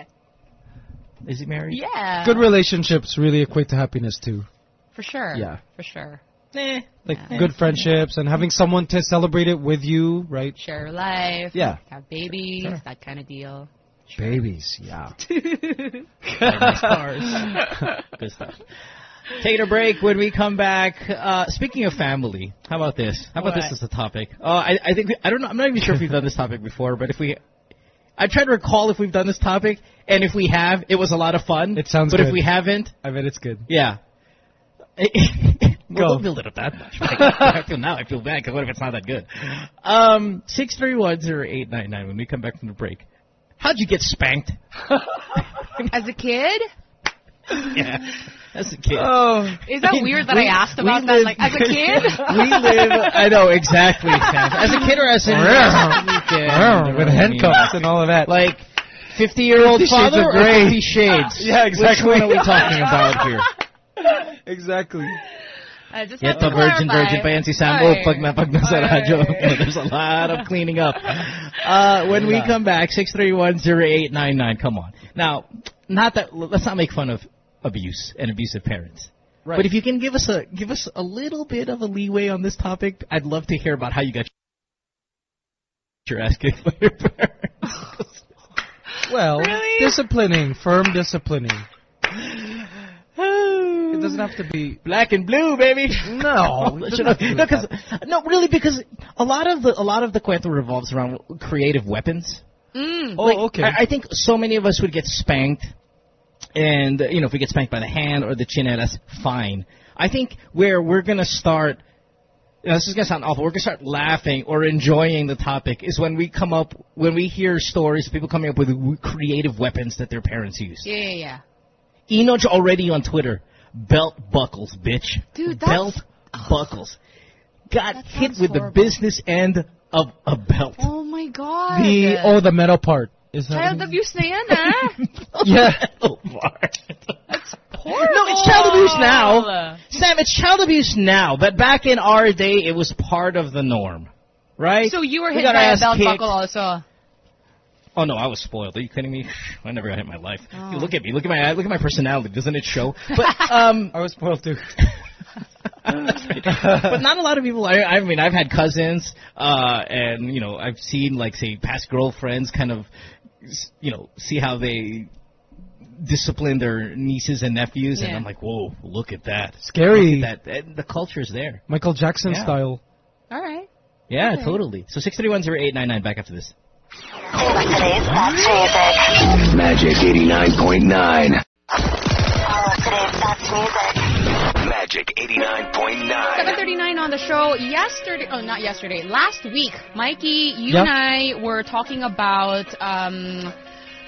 Is he married? Yeah. Good relationships really equate to happiness too. For sure. Yeah. For sure. Eh. Like Yeah. good friendships and having someone to celebrate it with you, right? Share your life. Yeah. Have babies. Sure. That kind of deal. Babies, yeah. Nice cars. Good stuff. Taking a break. When we come back, uh, speaking of family, how about this? How about this What? as a topic? Uh, I, I think I don't know. I'm not even sure if we've done this topic before, but if we, I try to recall if we've done this topic, and if we have, it was a lot of fun. It sounds good. But if we haven't, I bet it's good. yeah. well, Go. don't build it up that much. I feel now I feel bad because what if it's not that good? Um, six three one zero eight nine nine. When we come back from the break, how'd you get spanked? As a kid, yeah, as a kid. Oh, is that I mean, weird that we- I asked about that? live- Like as a kid. we live. I know exactly. As a kid or as an weekend, with handcuffs and all of that. Like fifty-year-old Fifty Shades father of or Grey. Fifty Shades? Yeah, exactly. Which one are we talking about here? exactly. I just Get the Virgin. Virgin pa yan si Sam. Oh, Ay. pag na pag nasa Ay. radyo. There's a lot of cleaning up. Uh, when we come back, six three one zero eight nine nine. Come on. Now, not that. Let's not make fun of abuse and abusive parents. Right. But if you can give us a give us a little bit of a leeway on this topic, I'd love to hear about how you got your ass kicked by your parents. Well, Really? disciplining, firm disciplining. It doesn't have to be. Black and blue, baby. No, it doesn't no, have to be like 'cause- no, really, because a lot of the a lot of the cuento revolves around creative weapons. Mm. Oh, Like, okay. I, I think so many of us would get spanked, and you know, if we get spanked by the hand or the chin, that's fine. I think where we're gonna start. you know, this is gonna sound awful. We're gonna start laughing or enjoying the topic is when we come up when we hear stories of people coming up with creative weapons that their parents use. Yeah, yeah, yeah. Enoch already on Twitter. Belt buckles, bitch. Dude, that's- belt buckles. Got That hit sounds with the business end of a belt. Oh my god. The oh, the metal part is that. Child abuse na yan, ah. Yeah. Oh, Bart. Horrible. No, it's child abuse now. Sam, it's child abuse now, but back in our day, it was part of the norm, right? So you were hit got by a belt kicked. buckle also. Oh no, I was spoiled. Are you kidding me? I never got hit in my life. Oh. You look at me. Look at my look at my personality. Doesn't it show? But um, I was spoiled too. but not a lot of people. I, I mean, I've had cousins, uh, and you know, I've seen like say past girlfriends kind of, you know, see how they discipline their nieces and nephews, and I'm like, whoa, look at that, Scary. look at that. And the culture's there. Michael Jackson Yeah. style. All right. Yeah, Okay. totally. So six three one zero eight nine nine. Back after this. With today's best music. Magic 89.9. All of today's best music. Magic 89.9. 739 on the show yesterday. Oh, not yesterday. Last week, Mikey, you Yeah. and I were talking about um,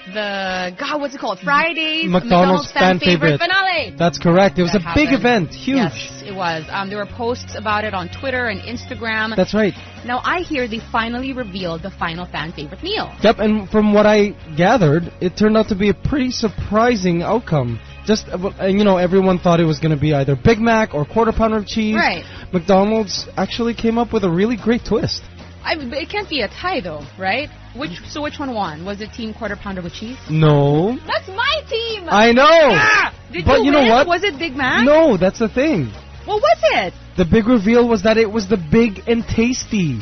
the God, what's it called? Friday's McDonald's fan favorite. finale. That's correct. It was That a big event. Huge. Yes, it was. Um, there were posts about it on Twitter and Instagram. That's right. now I hear they finally revealed the final fan favorite meal. Yep, and from what I gathered, it turned out to be a pretty surprising outcome. Just, uh, and you know, everyone thought it was going to be either Big Mac or quarter pounder of cheese. Right. McDonald's actually came up with a really great twist. I, it can't be a tie though, right? Which so which one won? Was it Team Quarter Pounder with cheese? No. That's my team. I know. Ah! Did but you, you know win? what? Was it Big Mac? No, that's the thing. What was it? The big reveal was that it was the big and tasty.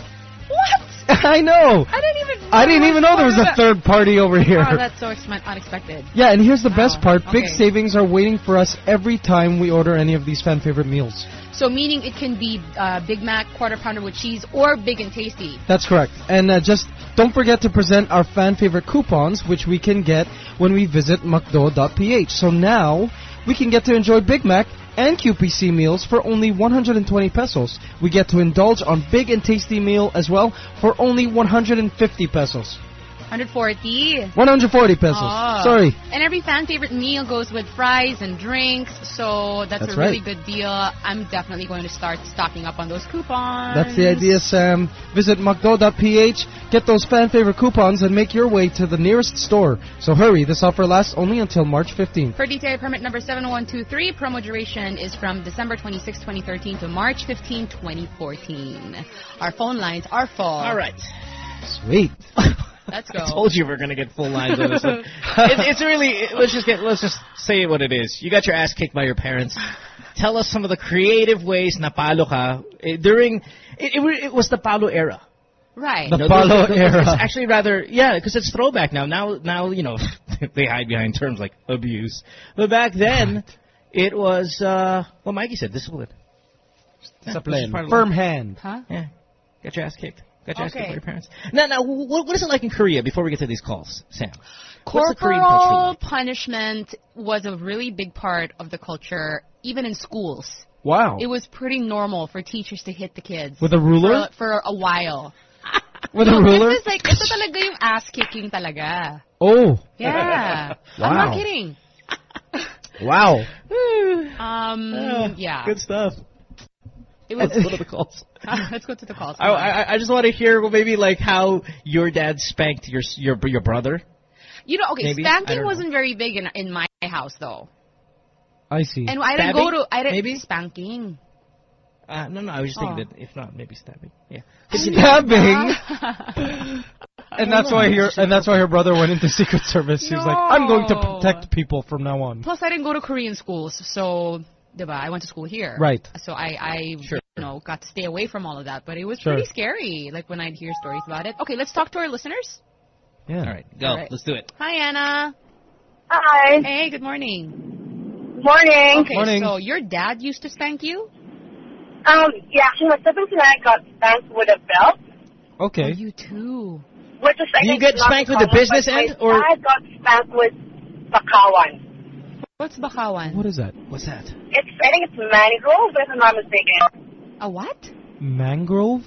I know. I didn't even. I didn't even know there was a third party over here. Oh, that's so unexpected. Yeah, and here's the best Wow, part. Big okay. savings are waiting for us every time we order any of these fan favorite meals. So meaning it can be uh, Big Mac, Quarter Pounder with cheese, or Big and Tasty. That's correct. And uh, just don't forget to present our fan favorite coupons, which we can get when we visit McDo.ph. So now we can get to enjoy Big Mac and QPC meals for only 120 pesos. We get to indulge on Big and Tasty meal as well for only 150 pesos. 140. 140 pesos. Oh. Sorry. And every fan favorite meal goes with fries and drinks, so that's, That's a really good deal. I'm definitely going to start stocking up on those coupons. That's the idea, Sam. Visit McDo.ph, get those fan favorite coupons, and make your way to the nearest store. So hurry, this offer lasts only until March 15th. For DTI permit number 7123, promo duration is from December 26, 2013 to March 15, 2014. Our phone lines are full. All right. Sweet. Let's go. I told you we are gonna get full lines on this one. it, it's really. It, let's just get. Let's just say what it is. You got your ass kicked by your parents. Tell us some of the creative ways na palo ka eh, during. It, it, it was the palo era. Right. The You know, palo those- those- era. It's actually rather yeah, because it's throwback now. Now, now you know they hide behind terms like abuse, but back then it was. uh Well, Mikey said discipline. Yeah, this is part Firm hand. Huh? Yeah, got your ass kicked. Got your Okay. your parents. Now, now, what, what is it like in Korea? Before we get to these calls, Sam. What's the Korean culture Corporal like? punishment was a really big part of the culture, even in schools. Wow. It was pretty normal for teachers to hit the kids. With a ruler? For, for a while. With a ruler? This is like, ito talaga yung ass kicking talaga. Oh. Yeah. I'm Wow. not kidding. Wow. Um, yeah. Good stuff. It was, Let's go to the calls. let's go to the calls. I, I, I just want to hear well, maybe like how your dad spanked your your your brother. you know, okay, maybe? Spanking don't know. wasn't very big in in my house though, I see. and I didn't go to I didn't Maybe? spanking. Uh, no, no, I was just thinking Oh. that if not, maybe stabbing. Yeah. Stabbing. and that's why her and that's why her brother went into Secret Service. She was like, I'm going to protect people from now on. Plus, I didn't go to Korean schools, so diba, I went to school here. Right. So I, I Sure. you know, got to stay away from all of that. But it was Sure. pretty scary, like when I'd hear stories about it. Okay, let's talk to our listeners. Yeah. All right, go. All right. Let's do it. Hi, Anna. Hi. Hey, good morning. Morning. Okay, Morning. so your dad used to spank you? Um, yeah, actually, my siblings and I got spanked with a belt, Oh, Okay. you too. which is I You get spanked with the business but my end, or- dad got spanked with bakawan. What's bakawan? What is that? What's that? It's I think it's mangrove, if I'm not mistaken. A what? Mangrove?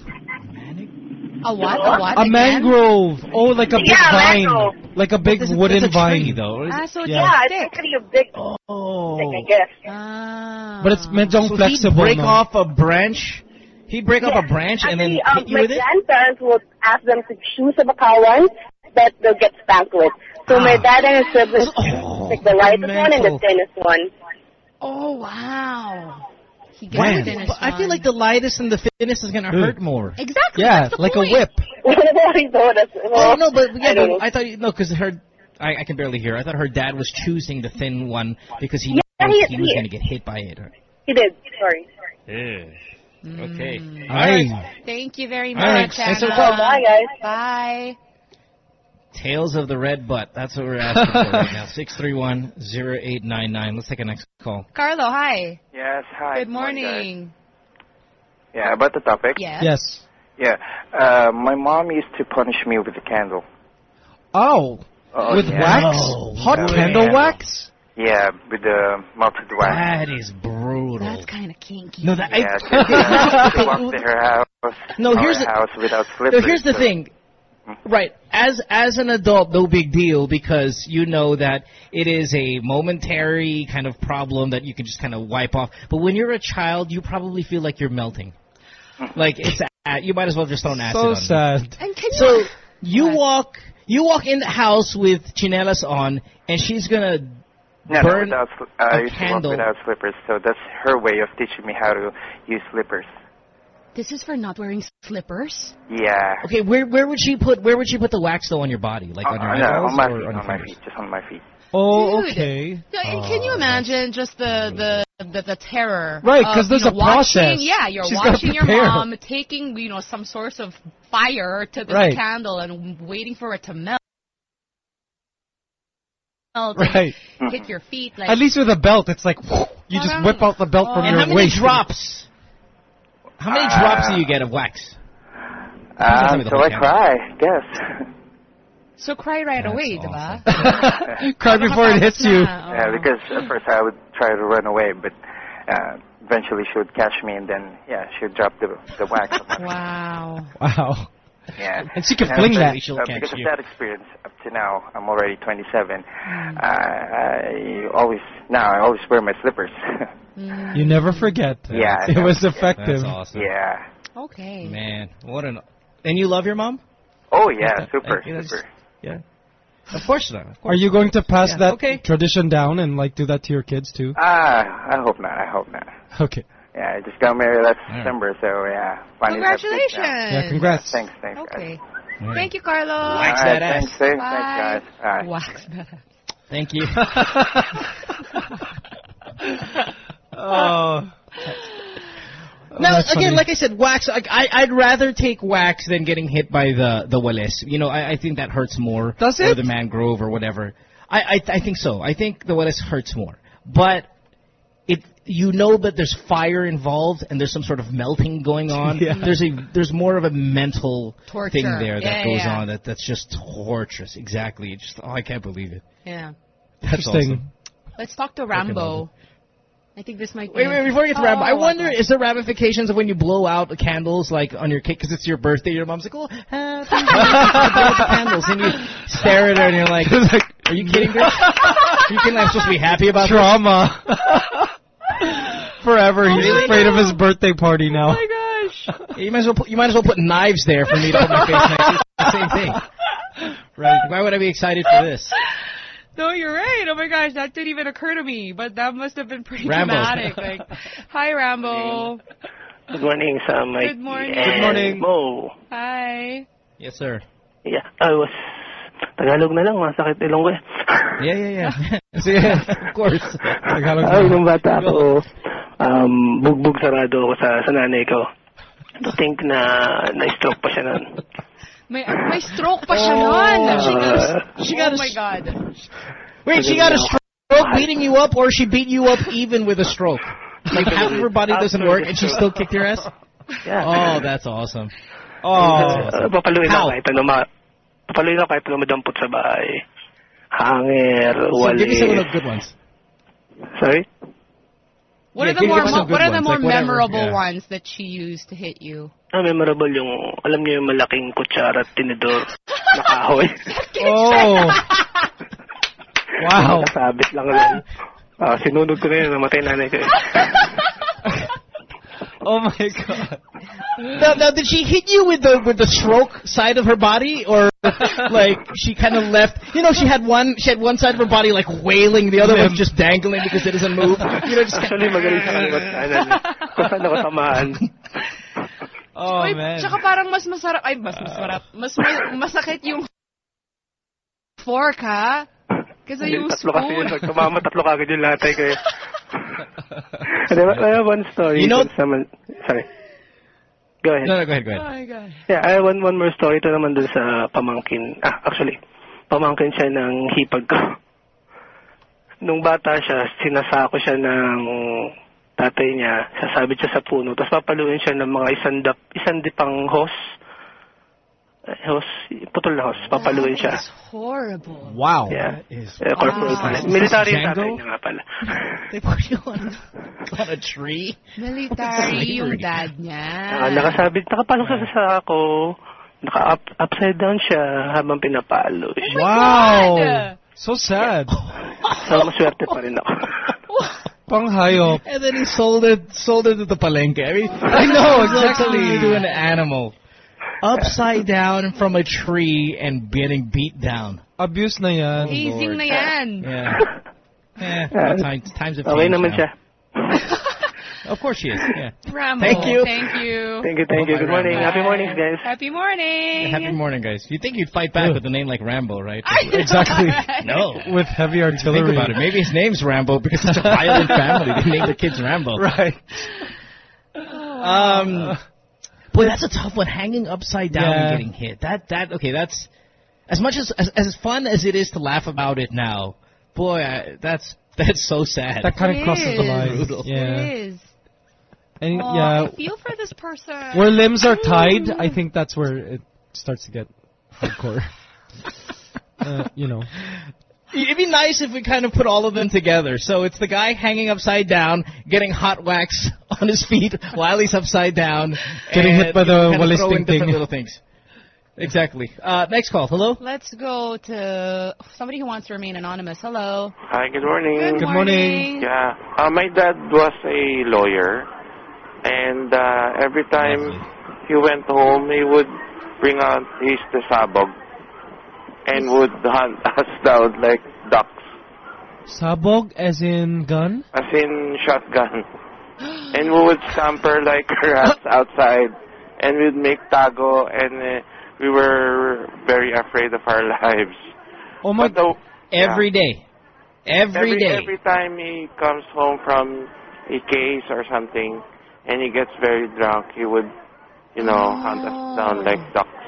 A what? A what? A again? mangrove. Oh, like a big Yeah, vine. mangrove. Like a big That's a- wooden that's a vine. tree, though. Ah, it- so Yeah. Yeah, it's it's actually a big Oh. stick, I guess. Ah. But it's medyong So he'd flexible. break no? off a branch. He'd break off a branch and then Actually, um, hit you with it. My grandparents would ask them to choose a bakawan that they'll get spanked with. So my Ah. dad and his siblings Oh, picked the lightest one and the thinnest one. Oh, wow. He gets Why the would- thinnest but I feel like the lightest and the thinnest is gonna Dude. hurt more. Exactly. Yeah, like point. a whip. I Oh no, but yeah, I but. I thought no, because her, I, I can barely hear. I thought her dad was choosing the thin one because he Yeah, knew he- he was he- gonna get hit by it. He did. Sorry. Okay. Mm. All right. Thank you very All right, much, thanks for Anna. calling. Bye, guys. Bye. Tales of the red butt. That's what we're asking for right now. Six three one zero eight nine nine. Let's take a next call. Carlo, hi. Yes, hi. Good morning. guys. Yeah, about the topic. Yes. Yes. Yeah, uh, my mom used to punish me with a candle. Oh. Oh, With yeah. wax? No Hot way. candle wax? Yeah, with the melted wax. That is brutal. That's kind of kinky. no, that Yeah, I, she, yeah, she walked to her house. No, here's our the- house without No, slippers. here's the so- thing. Right. As as an adult, no big deal because you know that it is a momentary kind of problem that you can just kind of wipe off. But when you're a child, you probably feel like you're melting. Mm. Like it's a- you might as well just throw an acid So on. sad. And can you? So you What? walk you walk in the house with chinelas on, and she's gonna No, no, without, sli- I a used to candle. walk without slippers, so that's her way of teaching me how to use slippers. This is for not wearing slippers. Yeah. Okay, where where would she put where would she put the wax though on your body, like on Uh, your no, on my or feet, on on my feet, just on my feet. Oh, Dude. okay. Yeah, and can you Oh, imagine just the the the, the terror? Right, of, 'cause there's you know, a process. Watching, yeah, you're She's watching your mom taking you know some source of fire to this Right. candle and waiting for it to melt. Right. Hit your feet like. At least with a belt, it's like you just whip out the belt from Oh. And your how many waist. drops? How many Uh, drops do you get of wax? Tell me the so I candle. cry, I guess. so cry right That's away, awesome. diba? Cry before it hits you. yeah, because at first I would try to run away, but uh, eventually she would catch me, and then yeah, she would drop the the wax. On my feet. Wow. Wow. Yeah. And she can fling but, that. uh, because of that experience, up to now, I'm already 27. Uh, I always now I always wear my slippers. You never forget. Yeah, It never was effective. That's awesome. yeah. Okay. Man, what an. And you love your mom? Oh yeah, super, Like, that's- super. Yeah. Of course not. Of course. Are you going to pass Yeah, that okay. tradition down and like do that to your kids too? Ah, I hope not. I hope not. Okay. Yeah, I just got married last right. December, so yeah. finally have kids now. Congratulations. Yeah, congrats. Thanks, thanks, Okay. guys. Thank you, Carlos. Wax All that ass. Thanks, thanks, Bye. thanks, guys. All right. Wax that ass. Thank you. Oh. Now, that's again, funny. like I said, wax. Like, I, I'd rather take wax than getting hit by the the wales. You know, I, I think that hurts more. Does Or it? the mangrove or whatever. I, I I think so. I think the wales hurts more. But it you know that there's fire involved and there's some sort of melting going on. Yeah. There's a there's more of a mental Torture. thing there that Yeah, goes yeah. on that that's just torturous. Exactly. Just oh, I can't believe it. Yeah. That's Interesting. awesome. Let's talk to love Rambo. I think this might be. Wait, wait, before we get to Oh, Rambo, I wonder, is there ramifications of when you blow out the candles, like, on your cake, because it's your birthday, your mom's like, oh, happy birthday, the candles, and you stare at her and you're like, are you kidding, bitch? you think I'm supposed to be happy about this? Trauma. Forever, oh he's Really? afraid of his birthday party oh now. Oh my gosh. You might as well put, you might as well put knives there for me to put my face next to. It's the same thing. Right. Why would I be excited for this? No, you're right. Oh my gosh, that didn't even occur to me. But that must have been pretty Rambo. dramatic. Like, hi, Rambo. Good morning, Sam. Mike, Good morning. Good morning. Mo. Hi. Yes, sir. Yeah, I was... Tagalog na lang, masakit ilong ko eh. Yeah, yeah, yeah. of course. Tagalog Ay, na. nung bata ako, um, bugbog sarado ako sa, sa nanay ko. To think na na-stroke pa siya nun. May, may stroke pa siya Oh. nun. She got, Uh, She got oh a my God. Wait, she got a stroke beating you up, or she beat you up even with a stroke? Like half of her body doesn't work, and she still kicked your ass. yeah. Oh, that's awesome. Oh. Uh, papaluin How? kahit ano ma... Papaluin ako kahit ano madampot sa bahay. Hanger, So give me some of the good ones. Sorry? What Yeah, are the more us some good what are the more like whatever, memorable yeah. ones that she used to hit you? Ah, memorable yung, alam niyo yung malaking kutsara at tinidor na kahoy. Oh. Wow. Nakasabit lang lang. Ah, sinunod ko na yun, namatay nanay ko eh. Oh my god. Now, now, did she hit you with the with the stroke side of her body, or like she kind of left? You know, she had one she had one side of her body like wailing, the other one just dangling because it doesn't move. You know, just Actually, magaling sa kaliwat kanan. Kung saan ako tamaan. Oh Uy, man. tsaka parang mas masarap, ay mas masarap, mas masakit yung fork ha? Kasi yung tatlo kasi yun. Pag tumama, tatlo kagad yung latay ko eh. I have one story. You know- dun sa man- sorry. Go ahead. No, no, go ahead, go Oh ahead. my God. Yeah, I have one, one more story. Ito naman dun sa pamangkin. Ah, actually, pamangkin siya ng hipag ko. Nung bata siya, sinasako siya ng tatay niya, sasabit siya sa puno, tapos papaluin siya ng mga isang, dap, isang dipang hos. Eh, Hos, putol na hos, papaluin siya. It's horrible. Wow. Yeah. is- Eh, corporate Wow. pilot. Military yung Django? tatay niya nga pala. They put you on, on a tree. Military yung Slavery. dad niya. Ah, nakasabit, nakapasok siya sa sako, naka up, upside down siya habang pinapalo. Wow. God. So sad. So, maswerte pa rin ako. Pang hayop. And then he sold it, sold it to the palenque. I mean, I know, it's like exactly. something you do an animal. Upside down from a tree and getting beat down. Abuse na yan. Hazing na yan. Yeah. Yeah. well, times, times have Okay changed naman siya. Of course she is. Yeah. Rambo. Thank you. Thank you. Thank you, thank you. Good morning. Bye. Happy mornings, guys. Happy morning. Happy morning, guys. You think you'd fight back with a name like Rambo, right? I know, Exactly. right? No. With heavy artillery. Think artillery. about it. Maybe his name's Rambo because it's a violent family. They named the kids Rambo. Right. Um, boy, that's a tough one. Hanging upside down Yeah. and getting hit. That that okay. That's as much as as, as fun as it is to laugh about it now. Boy, I, that's that's so sad. That kind It of crosses the line. Brutal. Yeah. It is. And Oh, yeah, I feel for this person. where limbs are tied, I think that's where it starts to get hardcore. uh, you know. It'd be nice if we kind of put all of them together. So it's the guy hanging upside down, getting hot wax on his feet while he's upside down, Getting hit by the kind of walis throwing ting different little things. exactly. Uh, next call. Hello. Let's go to somebody who wants to remain anonymous. Hello. Hi, good morning. Good morning. Yeah, uh, my dad was a lawyer, and uh, every time he went home, he would bring out his sabog and would hunt us down like ducks, Sabog as in gun? as in shotgun. and we would scamper like rats outside, and we'd make tago, and uh, we were very afraid of our lives. Oh my the, Every day. Every day. Every time he comes home from a case or something, and he gets very drunk, he would, you know, hunt us down like ducks.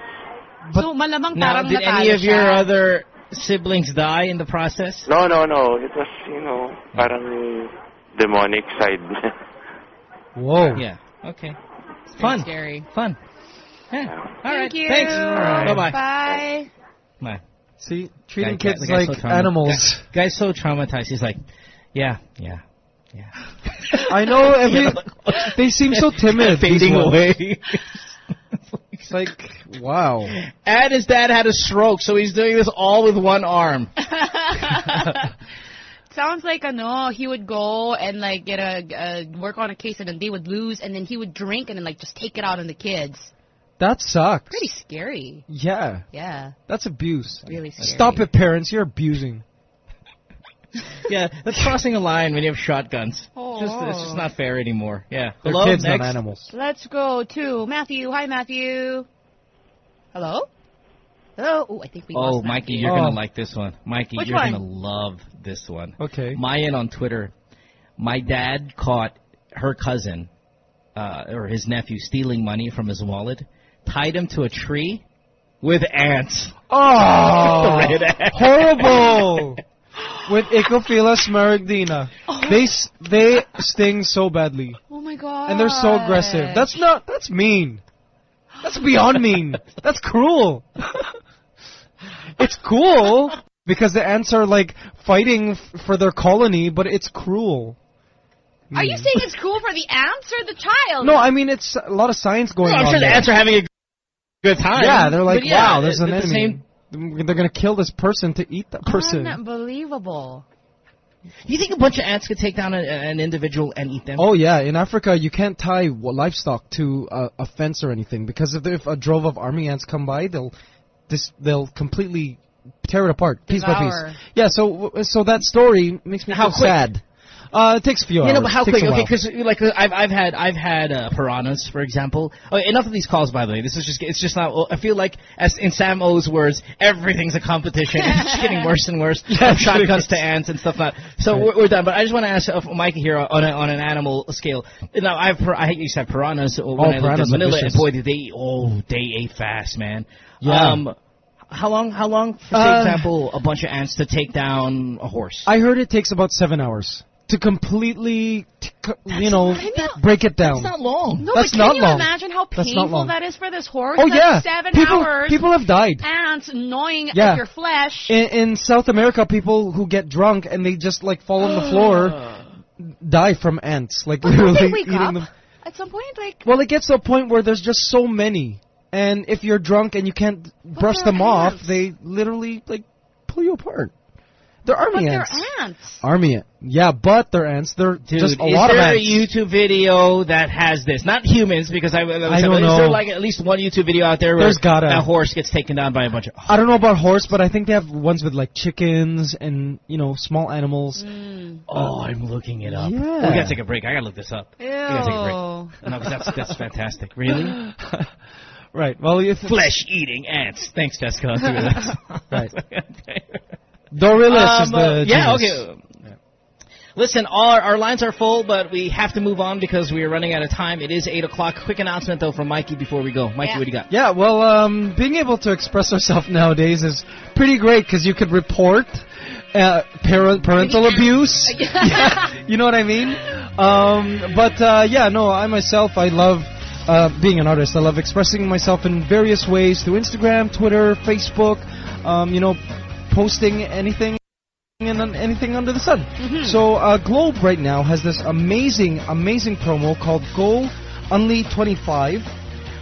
So malamang Now, parang did any of your other siblings die in the process? No, no, no. It was, you know, parang demonic side. Whoa. Yeah. Okay. It's Fun. Scary. Fun. Yeah. All Thank right. you. Thanks. Bye-bye. Bye. Bye. See, treating Guy- kids the like so animals. Guy, guy's so traumatized. He's like, yeah, yeah, yeah. I know every. They seem so timid. these Fading away. It's like, wow. And his dad had a stroke, so he's doing this all with one arm. Sounds like no. He would go and like get a uh, work on a case, and then they would lose, and then he would drink and then like just take it out on the kids. That sucks. Pretty scary. Yeah. Yeah. That's abuse. Really scary. Stop it, parents. You're abusing. Yeah, that's crossing a line when you have shotguns. Oh. Just, it's just not fair anymore. Yeah. They're Hello, kids, next. not animals. Let's go to Matthew. Hi, Matthew. Hello. Hello. Oh, I think we Oh, lost Mikey, Matthew. you're Oh. gonna like this one. Mikey, Which you're gonna love this one. Okay. Mayan on Twitter. My dad caught her cousin, uh, or his nephew, stealing money from his wallet, tied him to a tree with ants. Oh, ants. horrible! With Oecophylla smaragdina, oh. they they sting so badly, Oh my god. and they're so aggressive. That's not. That's mean. That's beyond mean. That's cruel. it's cool because the ants are like fighting f- for their colony, but it's cruel. Are you saying it's cool for the ants or the child? No, I mean it's a lot of science going No, I'm on. sure the there. ants are having a good time. Yeah, they're like, yeah, wow, there's an the enemy. Same- They're gonna kill this person to eat that person. Unbelievable. you think a bunch of ants could take down a, an individual and eat them? Oh yeah, in Africa you can't tie w- livestock to a, a fence or anything because if, if a drove of army ants come by, they'll this they'll completely tear it apart piece by piece. Yeah, so so that story makes me How feel quick? sad. Uh, it takes a few You hours. know, but how quick? Okay, because like I've I've had I've had uh, piranhas, for example. Oh, enough of these calls, by the way. This is just it's just not. I feel like, as in Sam O's words, everything's a competition. it's just getting worse and worse. Yeah, shotguns to ants and stuff like that. So Right. we're, we're done. But I just want to ask uh, Mike here on a, on an animal scale. Now I've I used to have piranhas when Oh, I lived in Manila, and boy, did they oh they ate fast, man. Yeah. Um, how long? How long, for Uh, example, a bunch of ants to take down a horse? I heard it takes about seven hours to completely, t- c- you know, break it down. That's not long. No, That's but not can you long. imagine how That's not painful long. that is for this horse? Oh yeah, seven people hours. people have died. ants gnawing Yeah. at your flesh. In, in South America, people who get drunk and they just like fall on the floor die from ants, like But literally they wake eating up them. at some point? Like Well, it gets to a point where there's just so many, and if you're drunk and you can't brush they're them off, ants. they literally like pull you apart. They're army but they're ants. ants. Army ant. Yeah, but they're ants. They're Dude, just a lot of ants. Is there a YouTube video that has this? Not humans, because I, I don't know. Is there like at least one YouTube video out there where There's gotta. a horse gets taken down by a bunch of? I don't know about horse, but I think they have ones with like chickens and you know small animals. Mm. Oh, I'm looking it up. Yeah. We gotta take a break. I gotta look this up. Ew. We gotta take a break. No, because that's that's fantastic. Really? Right. Well, if Flesh eating ants. Thanks, Jessica. I'll do this. Right. Dorylus is Um, uh, the yeah. genus. Okay. Listen, our our lines are full, but we have to move on because we are running out of time. It is eight o'clock. Quick announcement though from Mikey before we go. Mikey, Yeah. what do you got? Yeah, well, um, being able to express ourselves nowadays is pretty great because you could report uh, parent parental abuse. yeah, you know what I mean. Um, but uh, yeah, no, I myself, I love uh, being an artist. I love expressing myself in various ways through Instagram, Twitter, Facebook. Um, you know, posting anything and anything under the sun. So uh, Globe right now has this amazing, amazing promo called Go Only 25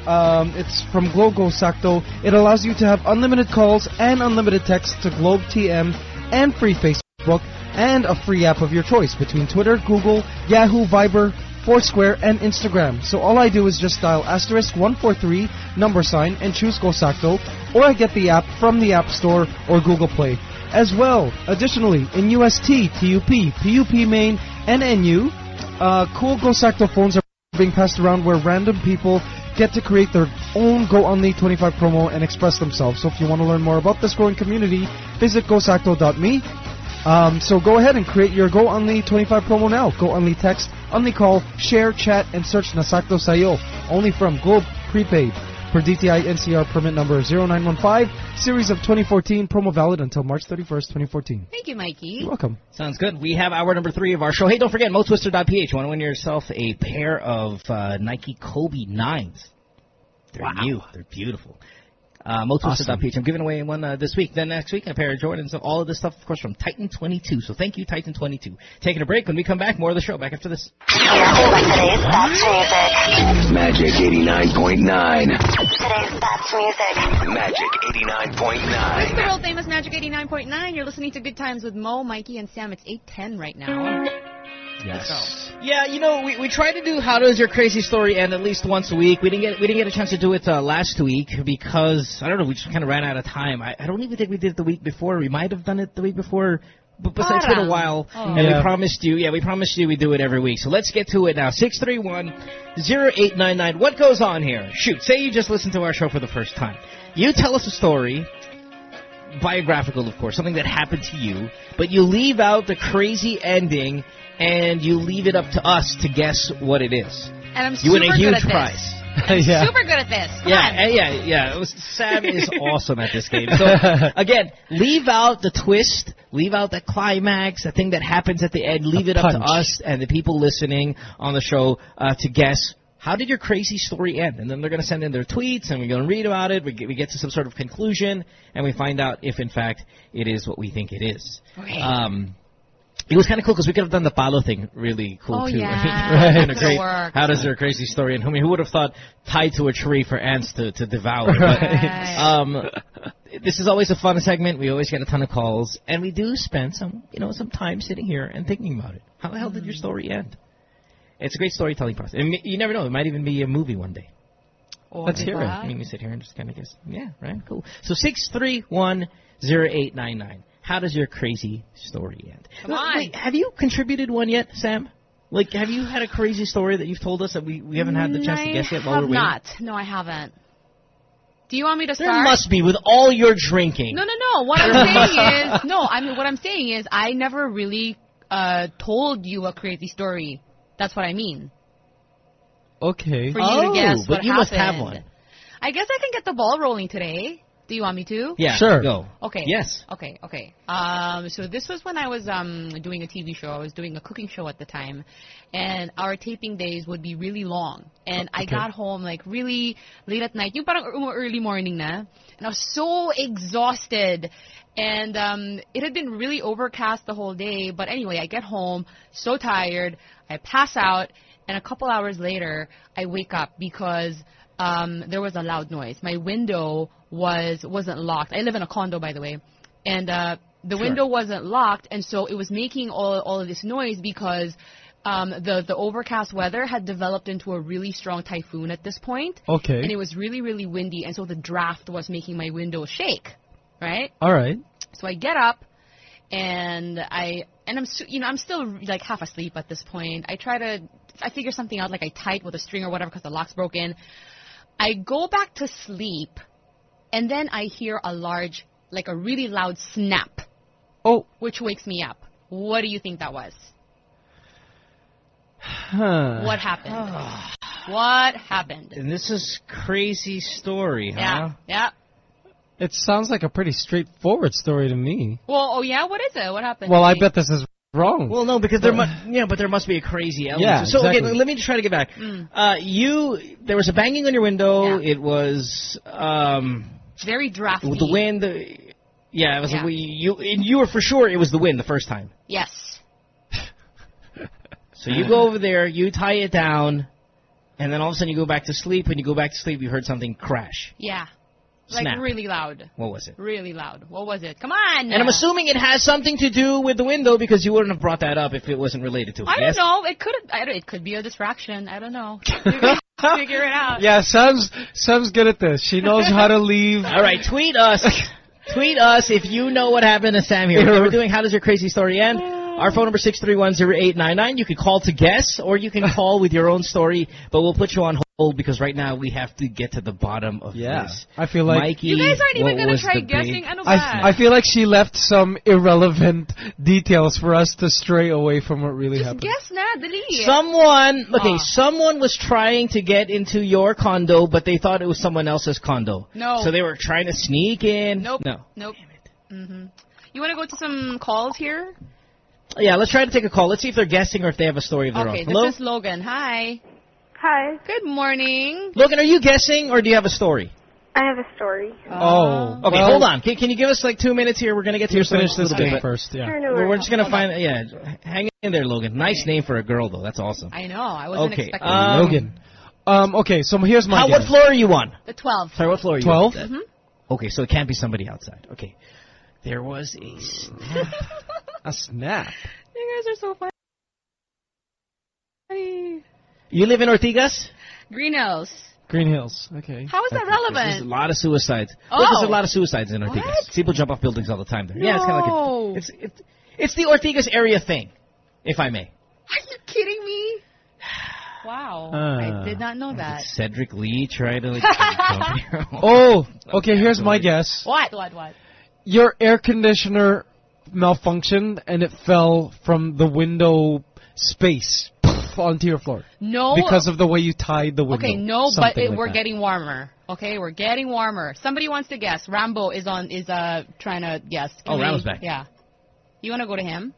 Um, it's from Globe Go Sakto. It allows you to have unlimited calls and unlimited text to Globe TM and free Facebook and a free app of your choice between Twitter, Google, Yahoo, Viber, Foursquare, and Instagram. So all I do is just dial asterisk 143 number sign and choose Go Sakto, or I get the app from the App Store or Google Play. As well, additionally, in UST, TUP, PUP Main, and NU, uh, cool Go Sakto phones are being passed around where random people get to create their own Go Only 25 promo and express themselves. So if you want to learn more about this growing community, visit gosakto.me. Um, so go ahead and create your Go Only 25 promo now. Go Only text, Only call, share, chat, and search Nasakto Sayo. Only from Globe Prepaid. Per DTI NCR permit number 0915, series of 2014, promo valid until March 31st, 2014. Thank you, Mikey. You're welcome. Sounds good. We have hour number three of our show. Hey, don't forget, motwister.ph. Want to win yourself a pair of uh, Nike Kobe 9s. They're new. They're beautiful. Uh, motwister.ph. I'm giving away one uh, this week. Then next week, a pair of Jordans. All of this stuff, of course, from Titan 22. So thank you, Titan 22. Taking a break. When we come back, more of the show. Back after this. Magic 89.9. Today's best music. Magic 89.9. It's the world famous Magic 89.9. You're listening to Good Times with Mo, Mikey, and Sam. It's 810 right now. Yes. Yeah, you know, we, we try to do how does your crazy story end at least once a week. We didn't get we didn't get a chance to do it uh, last week because I don't know, we just kind of ran out of time. I, I don't even think we did it the week before. We might have done it the week before. But besides, it's been a while, Oh. and we promised you, yeah, we promised you we do it every week. So let's get to it now. Six three one zero eight nine nine. What goes on here? Shoot, say you just listened to our show for the first time. You tell us a story, biographical, of course, something that happened to you, but you leave out the crazy ending, and you leave it up to us to guess what it is. And I'm You win a huge at this. prize. yeah. Super good at this. Come Yeah, on. eh, yeah, yeah. It was, Sam is awesome at this game. So again, leave out the twist, leave out the climax, the thing that happens at the end. Leave A it up to us and the people listening on the show uh, to guess. How did your crazy story end? And then they're going to send in their tweets, and we're going to read about it. We get, we get to some sort of conclusion, and we find out if, in fact, it is what we think it is. Okay. Um, it was kind of cool because we could have done the palo thing really cool Oh, too. yeah. I mean, great. How does their crazy story end? I mean, who would have thought tied to a tree for ants to, to devour? But, Right. um, this is always a fun segment. We always get a ton of calls, and we do spend some, you know, some time sitting here and thinking about it. How the hell did your story end? It's a great storytelling process. And you never know; it might even be a movie one day. Oh, Let's hear it. God. I mean, we sit here and just kind of guess. Yeah, right. Cool. So six three one zero eight nine nine. How does your crazy story end? Come on. Wait, have you contributed one yet, Sam? Like, have you had a crazy story that you've told us that we, we haven't had the chance to guess yet while have we're waiting? not. No, I haven't. Do you want me to start? There start? must be with all your drinking. No, no, no. What I'm saying is, no. I mean, what I'm saying is, I never really uh, told you a crazy story. That's what I mean. Okay. For you Oh, to guess but what you must have one. I guess I can get the ball rolling today. Do you want me to? Yeah, Sure. Go. Okay. Yes. Okay, okay. Um, so this was when I was um, doing a TV show. I was doing a cooking show at the time, and our taping days would be really long. And I got home like really late at night, yung parang ear- early morning na, and I was so exhausted. And um, it had been really overcast the whole day. But anyway, I get home so tired, I pass out, and a couple hours later, I wake up because um, there was a loud noise. My window was wasn't locked. I live in a condo, by the way, and uh, the Sure. window wasn't locked, and so it was making all all of this noise because um, the the overcast weather had developed into a really strong typhoon at this point, Okay. and it was really really windy, and so the draft was making my window shake, right? All right. So I get up and I and I'm you know I'm still like half asleep at this point. I try to I figure something out like I tight with a string or whatever because the lock's broken. I go back to sleep and then I hear a large like a really loud snap Oh. which wakes me up. What do you think that was? Huh. What happened? what happened? And this is crazy story, huh? Yeah. Yeah. It sounds like a pretty straightforward story to me. Well, oh yeah, what is it? What happened? Well, I bet this is wrong. Well, no, because there must, yeah, but there must be a crazy element. Yeah, so exactly. okay, let me just try to get back. Mm. Uh, you, there was a banging on your window. It was, um, very drafty. the wind. uh, Yeah, it was. Yeah. We, you, and you were for sure it was the wind the first time. Yes. So you go over there, you tie it down, and then all of a sudden you go back to sleep. When you go back to sleep, you heard something crash. Yeah. Like Snap. really loud. What was it? Really loud. What was it? Come on. And I'm assuming it has something to do with the window because you wouldn't have brought that up if it wasn't related to it. I yes? don't know. It could. I don't, it could be a distraction. I don't know. Figure it out. Yeah, Sam's Sam's good at this. She knows how to leave. All right, tweet us. tweet us if you know what happened to Sam here. We're doing How Does Your Crazy Story End? Our phone number is 6310899. You can call to guess or you can call with your own story, but we'll put you on hold because right now we have to get to the bottom of Yeah. this. I feel like Mikey, You guys aren't even gonna try the big- guessing. Ano ba? I, I feel like she left some irrelevant details for us to stray away from what really happened. Guess na, dali. Someone, okay, Ah. someone was trying to get into your condo, but they thought it was someone else's condo. No. So they were trying to sneak in. Nope. No. Nope. hmm You want to go to some calls here? Yeah, let's try to take a call. Let's see if they're guessing or if they have a story of their Okay, own. Hello? this is Logan. Hi. Hi. Good morning. Logan, are you guessing or do you have a story? I have a story. Oh. Okay, well, hold on. Can, can you give us like two minutes here? We're going to get to your You finish story this a little game bit. first, yeah. Sure, no We're, we're just going to find, yeah, hang in there, Logan. Nice name for a girl, though. That's awesome. I know. I wasn't Okay, expecting um, Logan. Um, okay, so here's my How, what floor are you on? the 12. Sorry, what floor are you 12? on? Mm-hmm. Okay, so it can't be somebody outside. Okay. There was a snap. A snap. You guys are so funny. You live in Ortigas? Green Hills. Green Hills. Okay. How is that relevant? There's a lot of suicides. Oh. Look, there's a lot of suicides in Ortigas. What? People jump off buildings all the time there. Yeah, it's kind of No. like a, it's it's it's the Ortigas area thing, if I may. Are you kidding me? Wow. Uh. I did not know that. Cedric Lee tried to like. Oh, okay, here's my guess. What? What? What? Your air conditioner malfunctioned and it fell from the window space onto your floor. No. Because of the way you tied the window. Okay, no, but it, like we're that. getting warmer. Okay, we're getting warmer. Somebody wants to guess. Rambo is on is uh trying to guess. Can Oh, we- Rambo's back. Yeah. You want to go to him?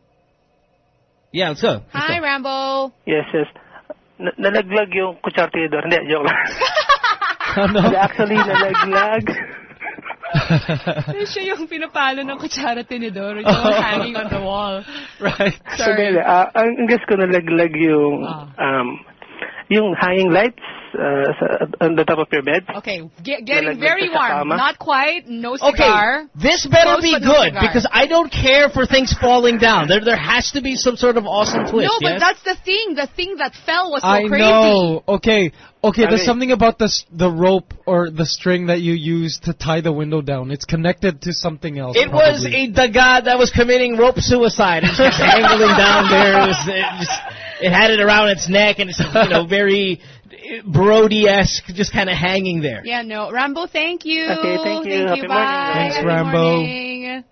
Yeah, let's go. Let's Hi, go. Rambo. Yes, yes. Na- nalaglag yung kutsartidor. Hindi, joke lang. Ano? Actually, nalaglag. Siya yung pinapalo ng kutsara tinidor yung hanging on the wall. Right. So, Sorry. hindi, ah, ang guess ko nalaglag yung, Ah. um, yung hanging lights uh, Uh, on the top of your bed. Okay, get, getting very warm. Not quite. No cigar. Okay, this better Close, be but no good because I don't care for things falling down. There, there has to be some sort of awesome twist. no, but yes? that's the thing. The thing that fell was so I crazy. know. Okay. Okay, there's Ali. something about the the rope or the string that you use to tie the window down. It's connected to something else. It was probably. a Daga that was committing rope suicide. It was dangling down there. It, was, it, just, it had it around its neck, and it's you know very Brody-esque, just kind of hanging there. Yeah, no. Rambo, thank you. Okay, thank you. Happy morning, Bye. Thanks, Happy Rambo. morning.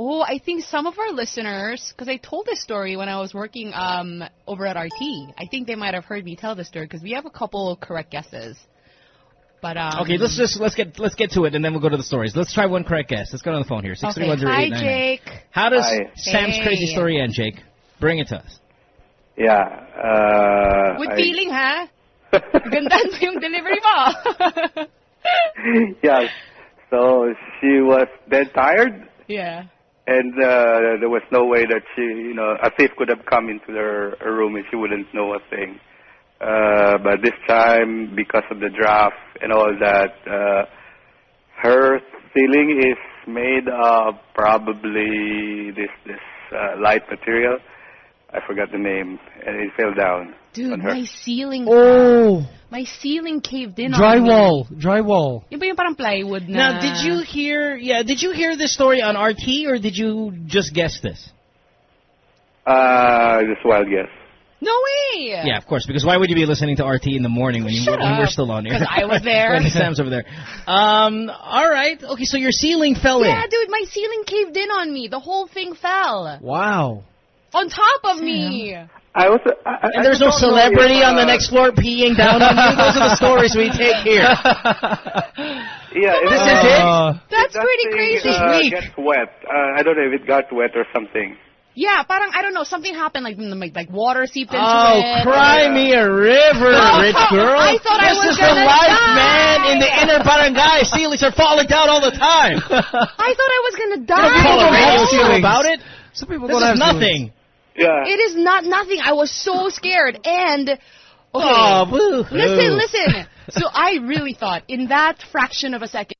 Oh, I think some of our listeners, because I told this story when I was working um, over at RT. I think they might have heard me tell this story because we have a couple of correct guesses. But um, Okay, let's just let's get let's get to it, and then we'll go to the stories. Let's try one correct guess. Let's go on the phone here. Six three Okay, hi eight nine nine. Jake. How does Hi. Sam's Hey. crazy story end, Jake? Bring it to us. Yeah. Uh, With I- feeling, ha? Gandaan pa yung delivery mo. yeah. So she was dead tired, yeah. and uh, there was no way that she, you know, a thief could have come into her, her room and she wouldn't know a thing. Uh, but this time, because of the draft and all that, uh, her ceiling is made of probably this this uh, light material. I forgot the name, and it fell down. Dude, on her. my ceiling, Oh, my ceiling caved in on drywall, me. drywall. Yung ba yung parang plywood na? Now, did you hear? Yeah, did you hear this story on RT, or did you just guess this? Uh, just wild guess. No way! Yeah, of course. Because why would you be listening to RT in the morning when you Shut when we're still on air? 'Cause I was there. when Sam's over there. Um. All right. Okay. So your ceiling fell Yeah, in. Yeah, dude, my ceiling caved in on me. The whole thing fell. Wow. On top of me. I was. I, I, And there's no I don't celebrity if, on the uh, next floor peeing down on you. Those are the stories we take here. Yeah, if This it- is it? That's that pretty thing, crazy. Uh, Weak. gets wet. Uh, I don't know if it got wet or something. Yeah, parang, I don't know, something happened, like, like, like water seeped into Oh, it. cry me a river, Oh, rich girl. I thought I this was is the life, die. man. In the inner barangay, ceilings are falling down all the time. I thought I was gonna You don't call a die. radio have show about it. Some people This don't is have nothing. Yeah. It is not nothing. I was so scared. And Okay. Oh, boo-hoo. Listen, listen. So I really thought in that fraction of a second.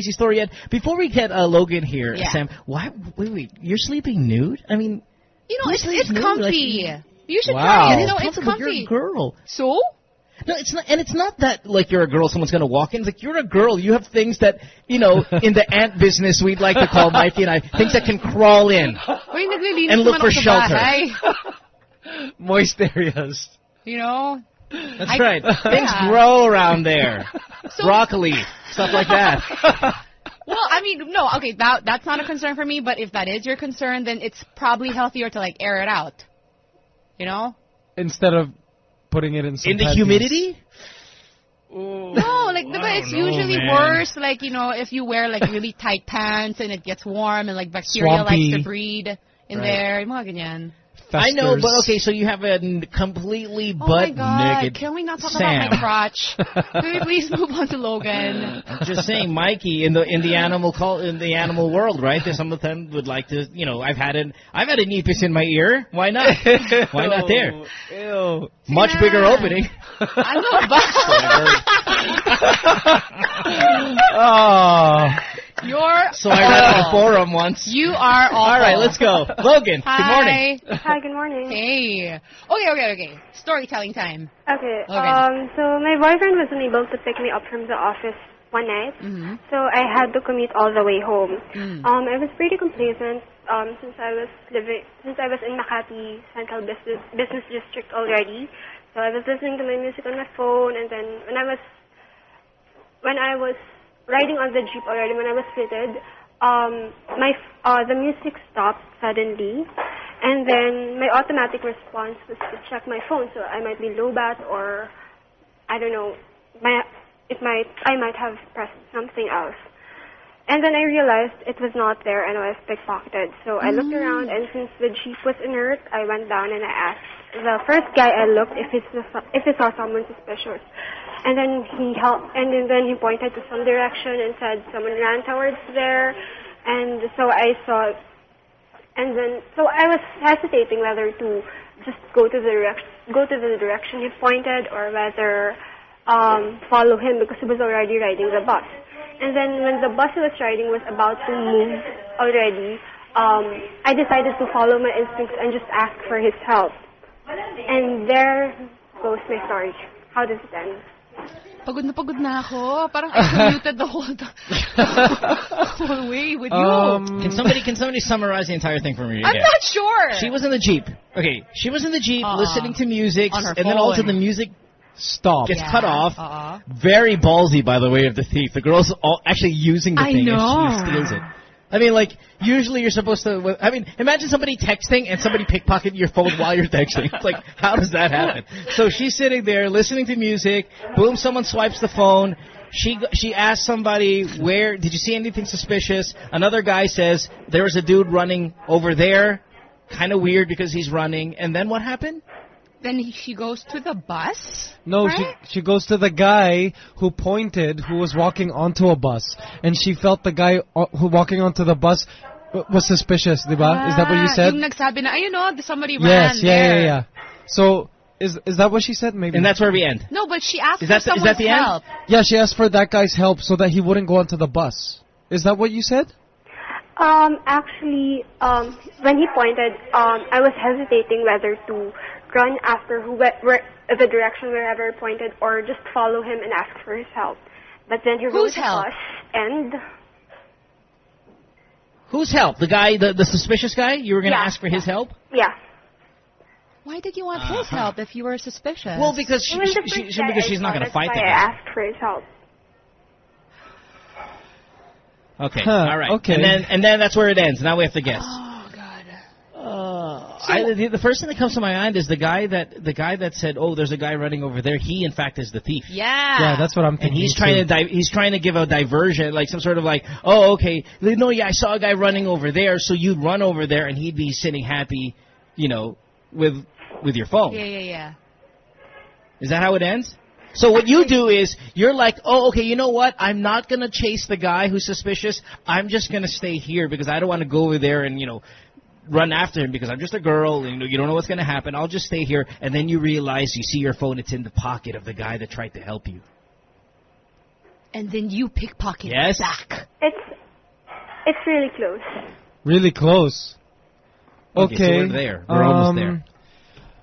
Crazy story yet. Before we get uh, Logan here, Yeah. Sam, why? Wait, wait. You're sleeping nude? I mean, You know, it's, it's comfy. Like, you should wow. try it. You know, It's it's comfy, but comfy. You're a girl. So? No, it's not, and it's not that like you're a girl, someone's gonna walk in. It's like you're a girl. You have things that you know in the ant business we'd like to call Mikey and I things that can crawl in. And look for shelter. Moist areas. You know? That's I- right. Things grow around there. Broccoli, stuff like that. Well, I mean, no, okay, that that's not a concern for me, but if that is your concern, then it's probably healthier to like air it out. You know? Instead of putting it in some In the panties. humidity? No, like the I it's know, usually man. worse like, you know, if you wear like really tight pants and it gets warm and like bacteria Swampy. likes to breed in Right. there, yung mga ganyan. I know, but okay, so you have a n- completely Oh my god, naked can we not talk Sam. about my crotch? Can we please move on to Logan? I'm just saying, Mikey, in the in the animal call in the animal world, right? There's some of them would like to, you know, I've had an I've had a nipis in my ear. Why not? Why not there? Ew. Much bigger opening. I Ano ba? Oh. You're So I read on the forum once. You are awful. All right, let's go. Logan, Hi. good morning. Hi, good morning. Hey. Okay, okay, okay. Storytelling time. Okay, Okay. um, so my boyfriend wasn't able to pick me up from the office one night, Mm-hmm. so I had to commute all the way home. Mm. Um, I was pretty complacent um, since I was living, since I was in Makati Central Business Business District already. So I was listening to my music on my phone, and then when I was when I was riding on the jeep already, when I was fitted, um, my uh, the music stopped suddenly, and then my automatic response was to check my phone. So I might be low bat or I don't know, my it might I might have pressed something else. And then I realized it was not there and I was pickpocketed. So I looked around and since the jeep was inert, I went down and I asked the first guy I looked if he saw, if he saw someone suspicious. And then he helped, and then, he pointed to some direction and said someone ran towards there. And so I saw, and then so I was hesitating whether to just go to the direction, go to the direction he pointed, or whether um, follow him because he was already riding the bus. And then when the bus he was riding was about to move already, um, I decided to follow my instincts and just ask for his help. And there goes my story. How does it end? Pagod na pagod na ako. Parang I commuted the whole, the whole way with you. Um, can somebody can somebody summarize the entire thing for me? I'm again? not sure. She was in the jeep. Okay, she was in the jeep Uh-uh. listening to music, On her and then all of a sudden the music Stop. gets Yeah. cut off. Uh-uh. Very ballsy, by the way, of the thief. The girl's all actually using the I thing know. and she steals it. I mean, like, usually you're supposed to. I mean, imagine somebody texting and somebody pickpocketing your phone while you're texting. It's like, how does that happen? So she's sitting there listening to music. Boom, someone swipes the phone. She she asks somebody where did you see anything suspicious? Another guy says there was a dude running over there. Kind of weird because he's running. And then what happened? Then he, she goes to the bus. No, right? she she goes to the guy who pointed, who was walking onto a bus, and she felt the guy uh, who walking onto the bus was suspicious, diba? Is that what you Ah, said? Yung nagsabi na, ayun o, somebody Yes, ran yeah, there. yeah, yeah. So is is that what she said? Maybe. And that's where we end. No, but she asked Is for that the- is someone's that the end? help. Yeah, she asked for that guy's help so that he wouldn't go onto the bus. Is that what you said? Um, actually, um, when he pointed, um, I was hesitating whether to run after who, where, the direction wherever he pointed, or just follow him and ask for his help. But then he rode Whose the help? bus, and Whose help? The guy, the, the suspicious guy? You were going to Yeah. ask for his help? yeah. Why did you want his Uh-huh. help if you were suspicious? Well, because she, she, she, she- because she's not going to fight the why I asked for his help. Okay, Huh, all right. okay. And then and then that's where it ends. Now we have to guess. I, the, the first thing that comes to my mind is the guy that the guy that said, "Oh, there's a guy running over there." He, in fact, is the thief. Yeah. Yeah, that's what I'm And thinking. he's trying to di- he's trying to give a diversion, like some sort of like, oh, okay, no, yeah, I saw a guy running over there, so you'd run over there, and he'd be sitting happy, you know, with with your phone. Yeah, yeah, yeah. Is that how it ends? So what you do is you're like, oh, okay, you know what? I'm not gonna chase the guy who's suspicious. I'm just gonna stay here because I don't want to go over there and you know run after him because I'm just a girl. And, you know, you don't know what's going to happen. I'll just stay here. And then you realize you see your phone. It's in the pocket of the guy that tried to help you. And then you pickpocket Yes. back. It's it's really close. Really close. Okay, Okay. so we're there. We're almost um, there.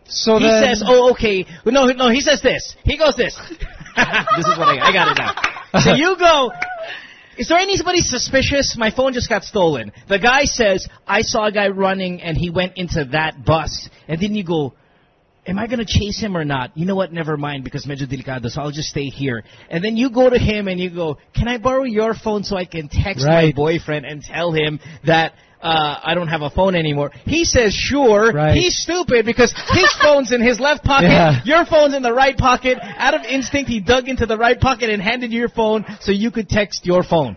So he then, says, "Oh, okay." No, no. He says this. He goes this. this is what I, got. I got it now. So you go. Is there anybody suspicious? My phone just got stolen. The guy says, "I saw a guy running and he went into that bus." And then you go, "Am I going to chase him or not?" You know what? Never mind because medyo delicado, so I'll just stay here. And then you go to him and you go, "Can I borrow your phone so I can text my boyfriend and tell him that?" Uh, I don't have a phone anymore. He says, sure. Right. He's stupid because his phone's in his left pocket, Yeah. your phone's in the right pocket. Out of instinct, he dug into the right pocket and handed you your phone so you could text your phone.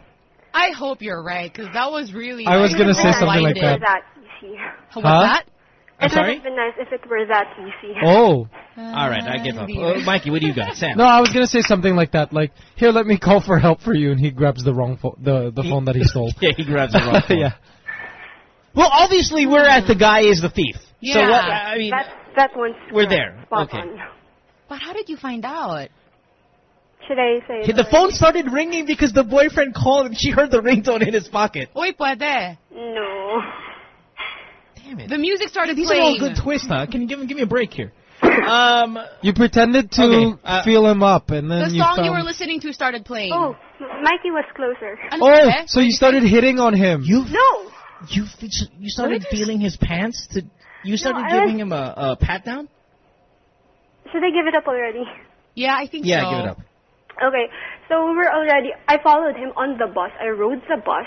I hope you're right, because that was really. I was gonna say something like blinded. that. That easy. What's that? I'm it would have been nice if it were that easy. Oh. All right, I give up. Uh, Mikey, what do you got? Sam. No, I was gonna say something like that. Like, here, let me call for help for you, and he grabs the wrong phone, the the phone that he stole. Yeah, he grabs the wrong phone. yeah. Well, obviously, we're at the guy is the thief. So Yeah. what? I mean, that that one's we're there. Spot Okay. on. But how did you find out? Should I say? the phone started ringing because the boyfriend called and she heard the ringtone in his pocket. Uy, puede. No. Damn it. The music started These are playing. all good twists, huh? Can you give, give me a break here? Um, You pretended to Okay, uh, feel him up, and then The you song found... you were listening to started playing. Oh, Mikey was closer. Oh, so you started hitting on him. you No. You you started feeling his pants to you started I giving was- him a, a pat down. Should I give it up already? Yeah, I think Yeah, so. give it up. Okay, so we were already. I followed him on the bus. I rode the bus,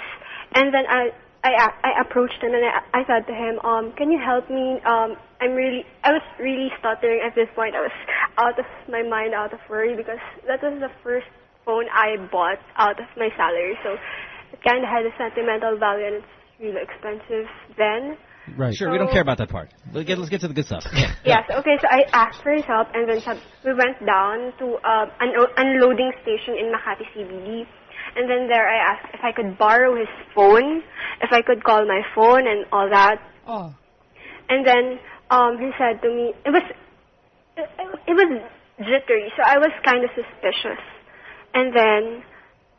and then I I I approached him and I, I said to him, um, can you help me? Um, I'm really. I was really stuttering at this point. I was out of my mind, out of worry because that was the first phone I bought out of my salary. So it kind of had a sentimental value, and it's really expensive then. Right. Sure, we don't care about that part. Let's get let's get to the good stuff. Yes. Okay. So I asked for his help, and then sab- we went down to uh, an unloading station in Makati CBD, and then there I asked if I could borrow his phone, if I could call my phone and all that, Oh. and then um, he said to me, it was it, it was jittery, so I was kind of suspicious, and then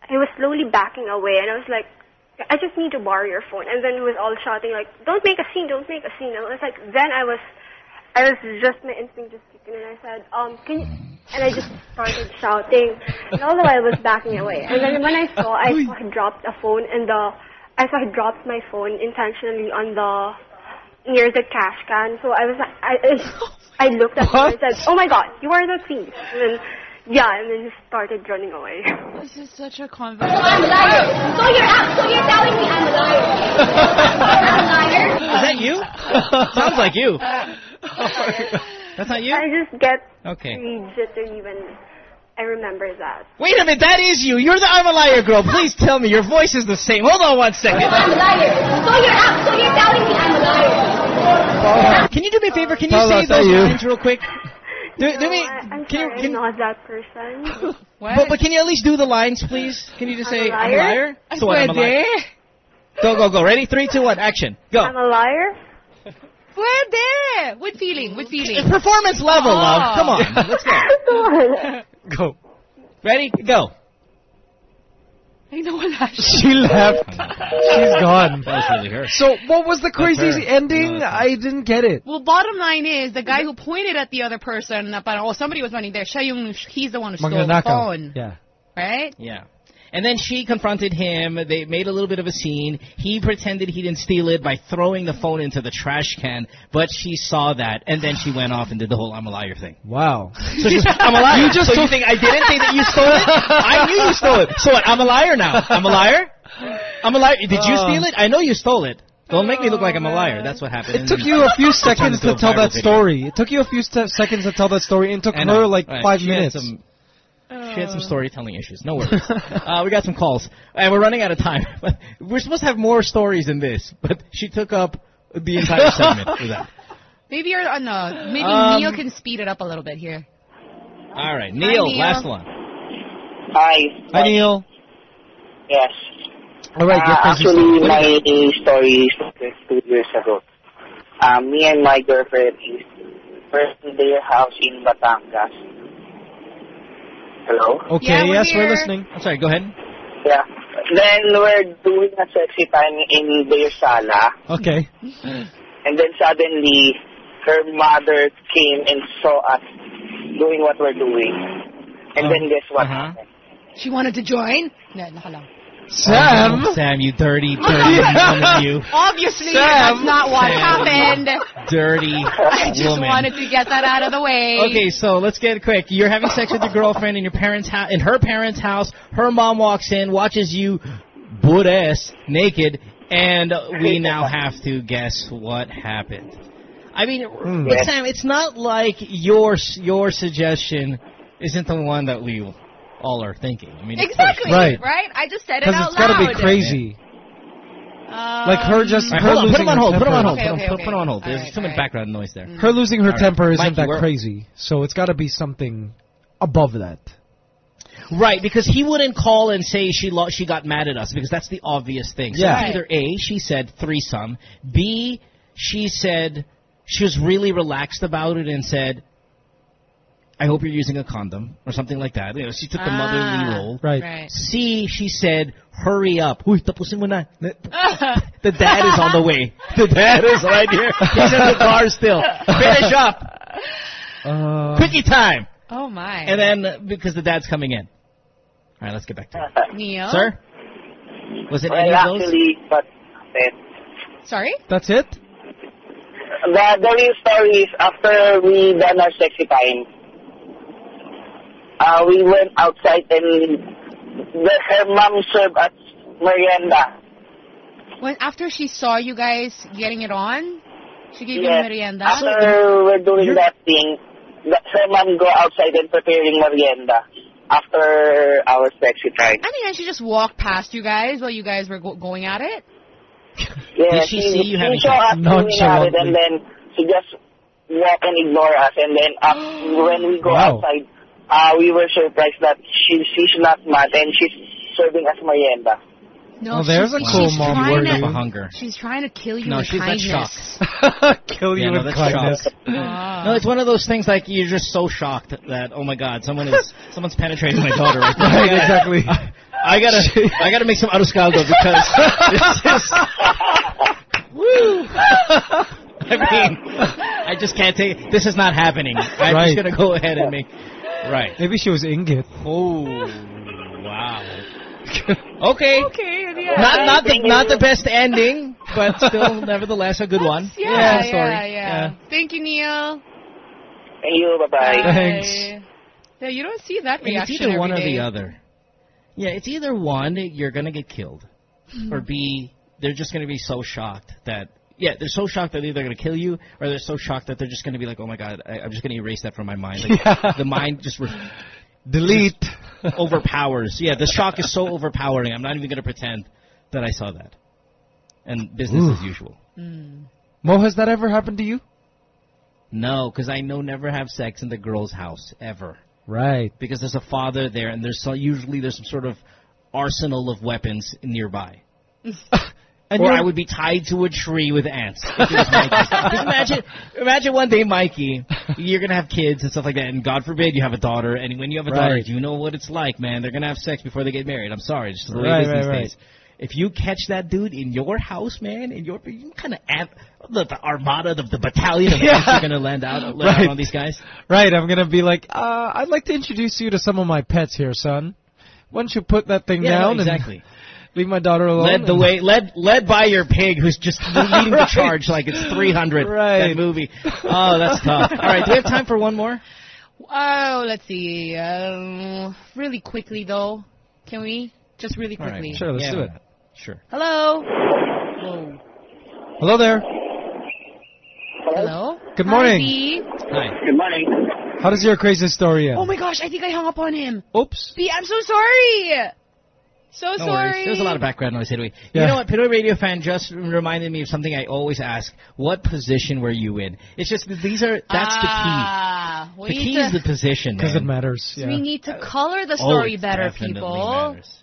he was slowly backing away, and I was like. I just need to borrow your phone. And then he was all shouting like, don't make a scene, don't make a scene. And I was like, then I was, I was just, my instinct just kicked in and I said, um, can you, and I just started shouting. And all the while I was backing away. And then when I saw, I saw he dropped a phone in the, I saw he dropped my phone intentionally on the, near the cash can. So I was, I, I, I looked at him and said, oh my god, you are the thief. And then, yeah, and then he started running away. This is such a conversation. I'm a liar. So you're out. So you're telling me I'm a liar. I'm a liar. Is that you? Sounds like you. That's not you. I just get Okay. jittery when I remember that. Wait a minute, that is you. You're the I'm a liar girl. Please tell me your voice is the same. Hold on one second. I'm a liar. So you're out. So you're telling me I'm a liar. Can you do me a favor? Can you Paula, say is that those you? lines real quick? Do, do No, me. I, I'm Can you, can, I'm not that person. but, but can you at least do the lines, please? Can you just I'm say a I'm a liar? liar? So what? I'm a liar. Go go go. Ready? Three, two, one. Action. Go. I'm a liar. Pwede. With feeling, with feeling. Performance level, Oh. love. Come on. Let's go. Go. Ready? Go. I know what She left. She's gone. That was really her. So, what was the crazy ending? No, I didn't get it. Well, bottom line is, the guy who pointed at the other person, na parang, oh, somebody was running there, siya he's the one who stole the phone. Yeah. Right? Yeah. And then she confronted him. They made a little bit of a scene. He pretended he didn't steal it by throwing the phone into the trash can, but she saw that, and then she went off and did the whole I'm a liar thing. Wow. So she's, I'm a liar. You just so you told- think I didn't think that you stole it? I knew you stole it. So what? I'm a liar now. I'm a liar. I'm a liar. Did you Uh. steal it? I know you stole it. Don't make me look like I'm a liar. That's what happened. It took you a few seconds to tell that story. It took you a few seconds to tell that story. It took her like Right. five She had minutes. Some- She had some storytelling issues. No worries. uh, we got some calls, and we're running out of time. we're supposed to have more stories than this, but she took up the entire segment with that. Maybe you're, uh, no, maybe Um, Neil can speed it up a little bit here. All right, Neil, Neil. last one. Hi. Hi, Neil. Yes. All right, Uh, actually, story. my story is two years ago. um, me and my girlfriend is first to their house in Batangas. Hello? Okay, Yeah, we're yes, we're listening. I'm sorry, go ahead. Yeah. Then we're doing a sexy time in their sala. Okay. And then suddenly, her mother came and saw us doing what we're doing. And then uh-huh. guess what uh-huh. happened? She wanted to join? No, naka lang. Sam? Oh, Sam, you dirty, dirty woman, you. Obviously, Sam. that's not what Sam. happened. Dirty I just woman. wanted to get that out of the way. Okay, so let's get it quick. You're having sex with your girlfriend in your parents' house, in her parents' house. Her mom walks in, watches you butt ass naked, and we now have to guess what happened. I mean, Hmm. but Yes. Sam, it's not like your your suggestion isn't the one that we all are thinking. I mean, Exactly. Right. Right? I just said it Because out it's got to be crazy. Um, Like her just All right, her hold on, put losing him on her hold. Put him on hold. Okay, put, him, okay, put, put him on hold. There's Alright, too much alright. background noise there. Her losing her All right. temper isn't Mikey, that crazy, so it's got to be something above that. Right, because he wouldn't call and say she lo- she got mad at us because that's the obvious thing. So Yeah. either A, she said threesome, B, she said she was really relaxed about it and said, I hope you're using a condom or something like that. You know, she took the motherly Ah, role. Right. Right. C, she said, hurry up. Uy, tapusin mo na. The dad is on the way. The dad is right here. He's in the car still. Finish up. Uh, Quickie time. oh, my. And then, uh, because the dad's coming in. All right, let's get back to it. Neil? Sir? Was it any of those? actually, but eh, Sorry? that's it? the, the real story is after we done our sexy time, uh, we went outside and the, her mom served us merienda. When After she saw you guys getting it on, she gave you Yes. merienda? After we're doing that thing, the, her mom go outside and preparing merienda after our sexy time. I mean, and she just walked past you guys while you guys were go- going at it? Yeah, Did she see you having saw us sex? doing at it Nonchalantly. and then she just walk and ignore us and then up, when we go Wow. outside, uh, we were surprised that she she's not mad and she's serving us merienda. No, Well, there's a cool she's mom trying for to, you. For hunger. She's trying to kill you No, with she's that's kindness. Kill you Yeah, no, with that's kindness. shock. Ah. No, it's one of those things like you're just so shocked that oh my god, someone is someone's penetrating my daughter right now. Right, exactly. I gotta I gotta make some arroz caldo because this is woo. I mean, I just can't take. This is not happening. I'm Right. just gonna go ahead and make. Right. Maybe she was Ingit. Oh, wow. Okay. Okay, yeah. Not not the not the best ending, but still nevertheless a good one. Yeah, Yeah, yeah, story. yeah, Thank you, Neil. Thank you, bye bye. Thanks. Yeah, you don't see that I mean, it's reaction either one every or the other. Yeah, it's either one, you're gonna get killed, or B, they're just gonna be so shocked that yeah, they're so shocked that either they're either gonna kill you, or they're so shocked that they're just gonna be like, oh my god, I, I'm just gonna erase that from my mind. Like, Yeah. The mind just re- Delete. overpowers. Yeah, the shock is so overpowering. I'm not even gonna pretend that I saw that. And business Ooh. as usual. Mm. Mo, has that ever happened to you? No, because I know never have sex in the girl's house ever. Right. because there's a father there, and there's so, usually there's some sort of arsenal of weapons nearby. And or I would be tied to a tree with ants. If it was Mikey. 'Cause imagine, imagine one day, Mikey, you're gonna have kids and stuff like that, and God forbid you have a daughter. And when you have a daughter, Right. you know what it's like, man. They're gonna have sex before they get married. I'm sorry, it's just the way Right, it is these right, right. days. If you catch that dude in your house, man, in your you kind of the, the armada, the, the battalion of Yeah. ants are gonna land out, land Right. out on these guys. Right, I'm gonna be like, uh, I'd like to introduce you to some of my pets here, son. Why don't you put that thing Yeah, no, down exactly. and leave my daughter alone? Led the way, led led by your pig, who's just leading the charge like it's 300. Right. That movie. Oh, that's tough. All right, do we have time for one more? Oh, let's see. Um, really quickly though, can we? Just really All right. quickly. Sure, let's Yeah, do it. Sure. Hello. Whoa. Hello there. Hello. Good morning. B. Hi. Good morning. How does your crazy story end? Oh my gosh, I think I hung up on him. Oops. B, I'm so sorry. So No sorry. worries. There's a lot of background noise anyway. Yeah. You know what? Pinoy Radio fan just reminded me of something I always ask. What position were you in? It's just these are, that's ah, the key. The key to, is the position, Because it matters. so Yeah. we need to color the Oh, story it better, people. matters.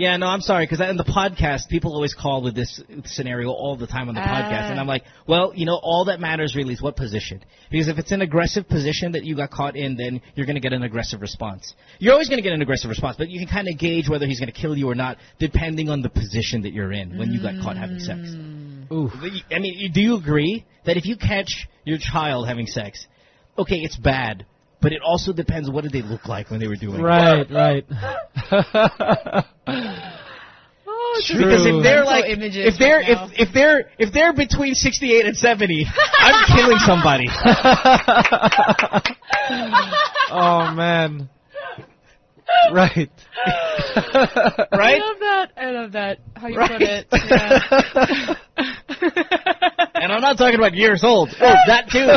Yeah, no, I'm sorry because in the podcast, people always call with this scenario all the time on the podcast, and I'm ah. like, well, you know, all that matters really is what position. Because if it's an aggressive position that you got caught in, then you're going to get an aggressive response. You're always going to get an aggressive response, but you can kind of gauge whether he's going to kill you or not depending on the position that you're in when you got caught having sex. Mm. Ooh. I mean, do you agree that if you catch your child having sex, okay, it's bad, but it also depends what did they look like when they were doing it. Right, right. Oh, it's Because if they're mental like, images if they're right if if they're if they're between sixty eight and seventy, I'm killing somebody. oh man. Right. Right. I love that. I love that. How you Right. put it. Yeah. And I'm not talking about years old. Oh, that too.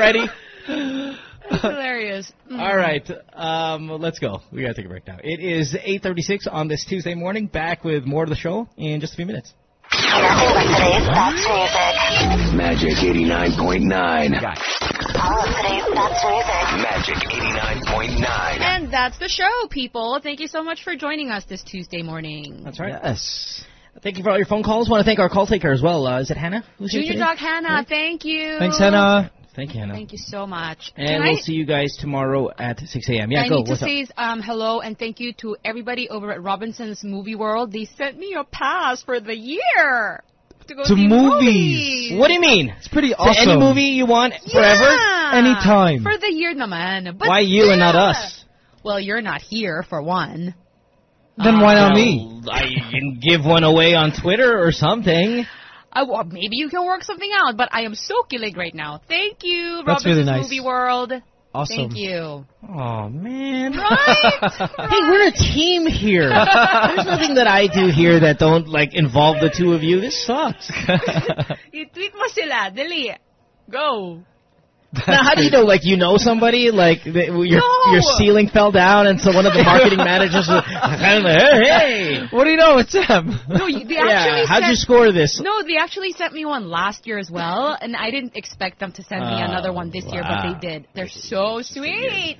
Ready? That's hilarious. Mm. All right, um, let's go. We gotta take a break now. It is 8:36 on this Tuesday morning. Back with more of the show in just a few minutes. Magic 89.9. All of today's best music. Magic 89.9. And that's the show, people. Thank you so much for joining us this Tuesday morning. That's right. Yes. Thank you for all your phone calls. Want to thank our call taker as well. Uh, is it Hannah? Who's here Junior today? Dog Hannah, thank you. Thanks, Hannah. Thank you, Hannah. Thank you so much. And Can we'll I, see you guys tomorrow at 6 a.m. Yeah, I go. need to What's say um, hello and thank you to everybody over at Robinson's Movie World. They sent me a pass for the year to go To see movies. What do you mean? It's pretty awesome. To awesome. any movie you want forever? Yeah. Anytime. For the year naman. But Why you and not us? Well, you're not here for one. Then why not me? I can give one away on Twitter or something. I, well, maybe you can work something out, but I am so killing right now. Thank you, That's Robinson's really nice. Movie World. Awesome. Thank you. Oh man. Right? Hey, we're a team here. There's nothing that I do here that don't like involve the two of you. This sucks. I-tweet mo sila. Dali. Go. Now, how do you know? Like, you know somebody? Like, the, your No! your ceiling fell down, and so one of the marketing managers was kind of like, hey, hey. What do you know? It's them. No, you- they Yeah, actually how'd sent, you score this? No, they actually sent me one last year as well, and I didn't expect them to send me Oh, another one this year, but they did. They're so sweet.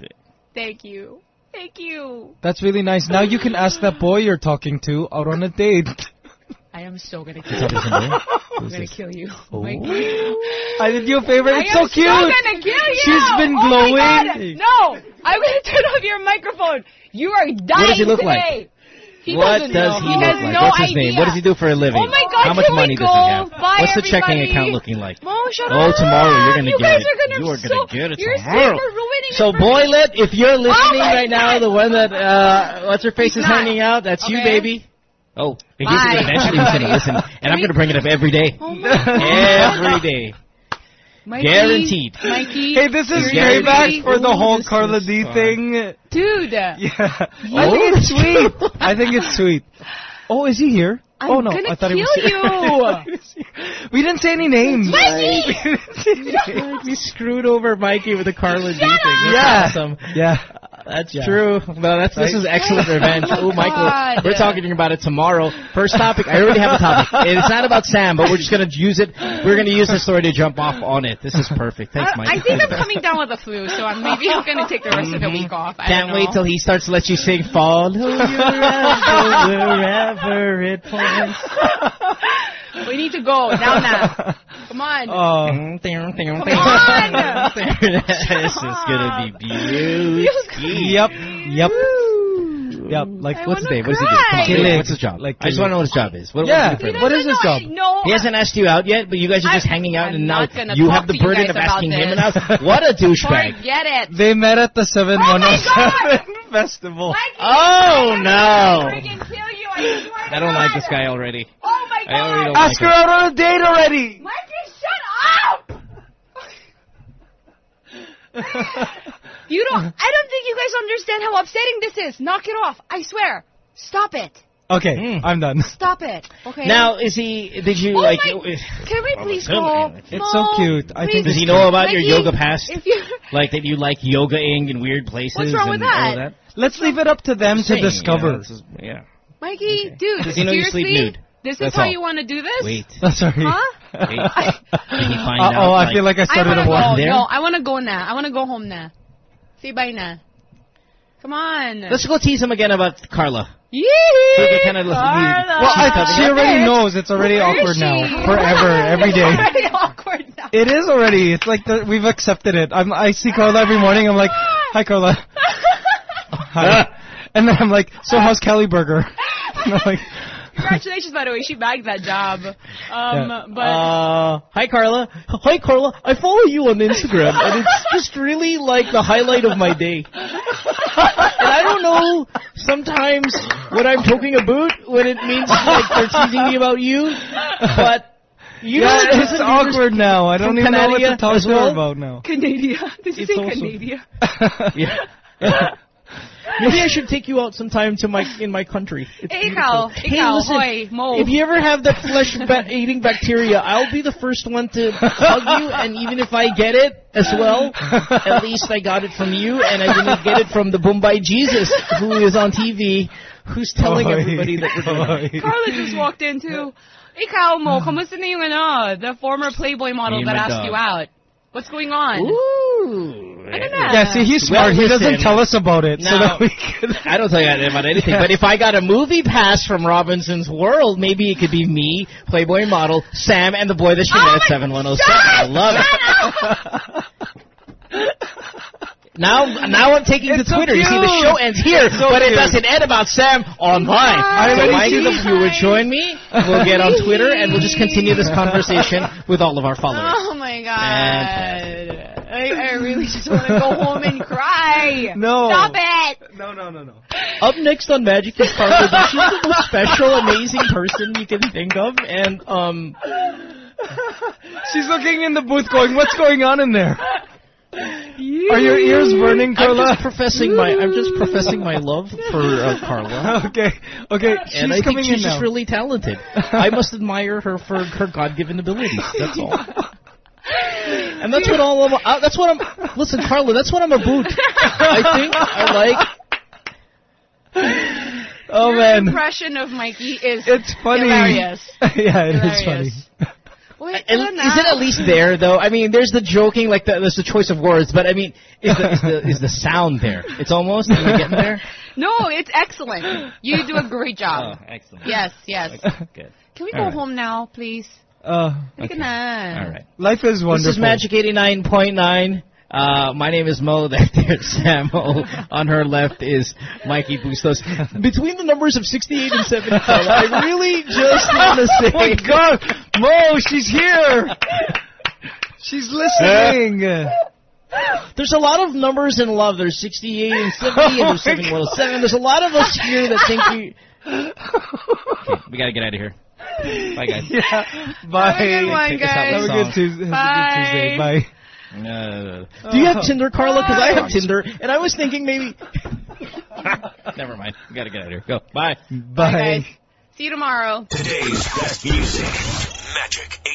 Thank you. Thank you. That's really nice. Now you can ask that boy you're talking to out on a date. I am so gonna kill you. I'm gonna this? kill you. Oh. Mikey. I did you a favor. I It's am so cute. gonna kill you. She's been Oh my God. glowing. No, I'm gonna turn off your microphone. You are dying what does he look today. like? He what doesn't know. he he look has like? no What's his idea. name? What does he do for a living? Oh my God, How much can we money does he have? Bye, What's the checking account looking like? Mo, Oh, tomorrow you're gonna you get guys it. Are gonna You are so, gonna get it You're tomorrow. So, it. Boylet, if you're listening my right now, the one that uh, what's her face He's is not. hanging out, that's you, baby. Oh, he's Bye. gonna eventually he's gonna listen, and I'm gonna bring it up every day. Oh every day. Mikey, guaranteed. Mikey. Hey, this is Guaranteed. payback for the whole Carla D thing. Dude. Yeah. I think it's sweet. I think it's sweet. Oh, is he here? I'm oh no, I thought kill he was here. we didn't say any names. Mikey! We didn't say any names. We screwed over Mikey with the Carla D thing. That's Yeah. awesome. Yeah. Uh, That's Yeah. true. Well, that's this is excellent oh revenge. Oh, Michael, God. we're talking about it tomorrow. First topic. I already have a topic. It's not about Sam, but we're just gonna use it. We're gonna use the story to jump off on it. This is perfect. Thanks, Mike. I think I'm coming down with a flu, so I'm, maybe I'm gonna take the rest of the mm-hmm. week off. I Can't wait till he starts to let you sing "Follow Answer Wherever It Points." We need to go now, now. Come on. Oh. on. this is gonna be beautiful. Yep. Yep. Yep. Like I What's his name? What does he do? Come on, cry. what's his job? Like I just want to know what his job is. What, Yeah. what's he do for a What living? his job? No. He hasn't asked you out yet, but you guys are just I- hanging out, I'm and now you have the burden of about asking him this. out. What a douchebag! Forget it. They met at the Oh 7107 festival. Oh no! Freaking kill you! I don't like this guy already. Oh my god! I already don't Ask like her him. out on a date already. Mikey, shut up! You don't. I don't think you guys understand how upsetting this is. Knock it off. I swear. Stop it. okay, Mm. I'm done. Stop it. Okay. Now, is he? Did you Oh like? my- can we please assuming go? anyway. It's so cute. I think. Does he it's know about your yoga past? If Like that you like yogaing in weird places? What's wrong with and all that? of that? Let's leave it up to them to discover. Yeah. is- yeah. Mikey, dude, Does he know you seriously, sleep nude? this is how all. you want to do this? Wait. Sorry. Huh? Wait. Did he find Uh out? oh, I feel like I I started want a to war. there? No, I want to go now. I want to go home now. Say bye now. Come on. Let's go tease him again about Carla. Yee! So you kind of Well, I, she already knows it's already Where is awkward now. Forever, every day. It's Already awkward now. It is already. It's like the, we've accepted it. I'm, I see Carla every morning. I'm like, hi, Carla. hi. And then I'm like, so how's Kelly Burger? And I'm like, Congratulations, by the way. She bagged that job. Um, Yeah. but Uh, hi Carla. Hi Carla. I follow you on Instagram, and it's just really like the highlight of my day. And I don't know sometimes what I'm talking about when it means like they're teasing me about you, but you know yeah, the it's Justin awkward now. I don't from even know what to talk as to her well? about now. Canada. Did you It's say also- Canada? Yeah. Maybe I should take you out sometime to my in my country. It's Hey, ikaw, listen, hoy, Mo. if you ever have that flesh ba- eating bacteria, I'll be the first one to hug you, and even if I get it as well, at least I got it from you, and I didn't get it from the Bombay Jesus who is on TV, who's telling Oy. everybody that we're doing it. Carla just walked in too. Ikaw mo, ah. kamusta na yung ano, the former Playboy model that asked dog. you out? What's going on? Ooh. Yeah, see, he's smart. Well, he doesn't tell us about it. so that we can... I don't tell you about anything, Yeah. but if I got a movie pass from Robinson's World, maybe it could be me, Playboy model, Sam, and the boy that she oh met at 7107. I love it. Now, now I'm taking It's to so Twitter. you see, the show ends here, So but it doesn't end about Sam online. I so, already mind you, see. if you would join me, we'll get on Twitter and we'll just continue this conversation with all of our followers. Oh my god. I, I really just want to go home and cry. No. Stop it. No, no, no, no. Up next on Magic is Carla. She's the most special, amazing person you can think of, and um, She's looking in the booth going, what's going on in there? Are your ears burning, Carla? I'm Carla? just professing my I'm just professing my love for uh, Carla. okay, okay. She's and I think coming she's in just now. really talented. I must admire her for her God-given abilities. That's all. And that's what all of uh, that's what I'm. Listen, Carla, that's what I'm about. I think I like. Oh Your man, impression of Mikey is it's funny. hilarious. yeah, it is Hilarious. funny. Wait, And is it at least there though? I mean, there's the joking, like the, there's the choice of words, but I mean, is the is the, is the sound there? It's almost. Am I getting there? No, it's excellent. You do a great job. Oh, excellent. Yes, yes. Good. Can we All go right. home now, please? Uh, Halika na. All right. life is wonderful. This is Magic 89.9. Uh, my name is Mo. That there's Sam. O. On her left is Mikey Bustos. Between the numbers of 68 and 70, I really just want to say. Oh my God, Mo, she's here. She's listening. There's a lot of numbers in love. There's 68 and 70 and there's 7107. There's a lot of us here that think we... Okay, we gotta get out of here. Bye, guys. yeah. Bye. Have a good one, Take us out guys. Have a a good. Tuesday. Bye. Good Tuesday. Bye. Uh, do you have Tinder, Carla? Because I have Tinder, and I was thinking maybe... Never mind. We gotta get out of here. Go. Bye. Bye, guys. See you tomorrow. Today's best music. Magic 89.9.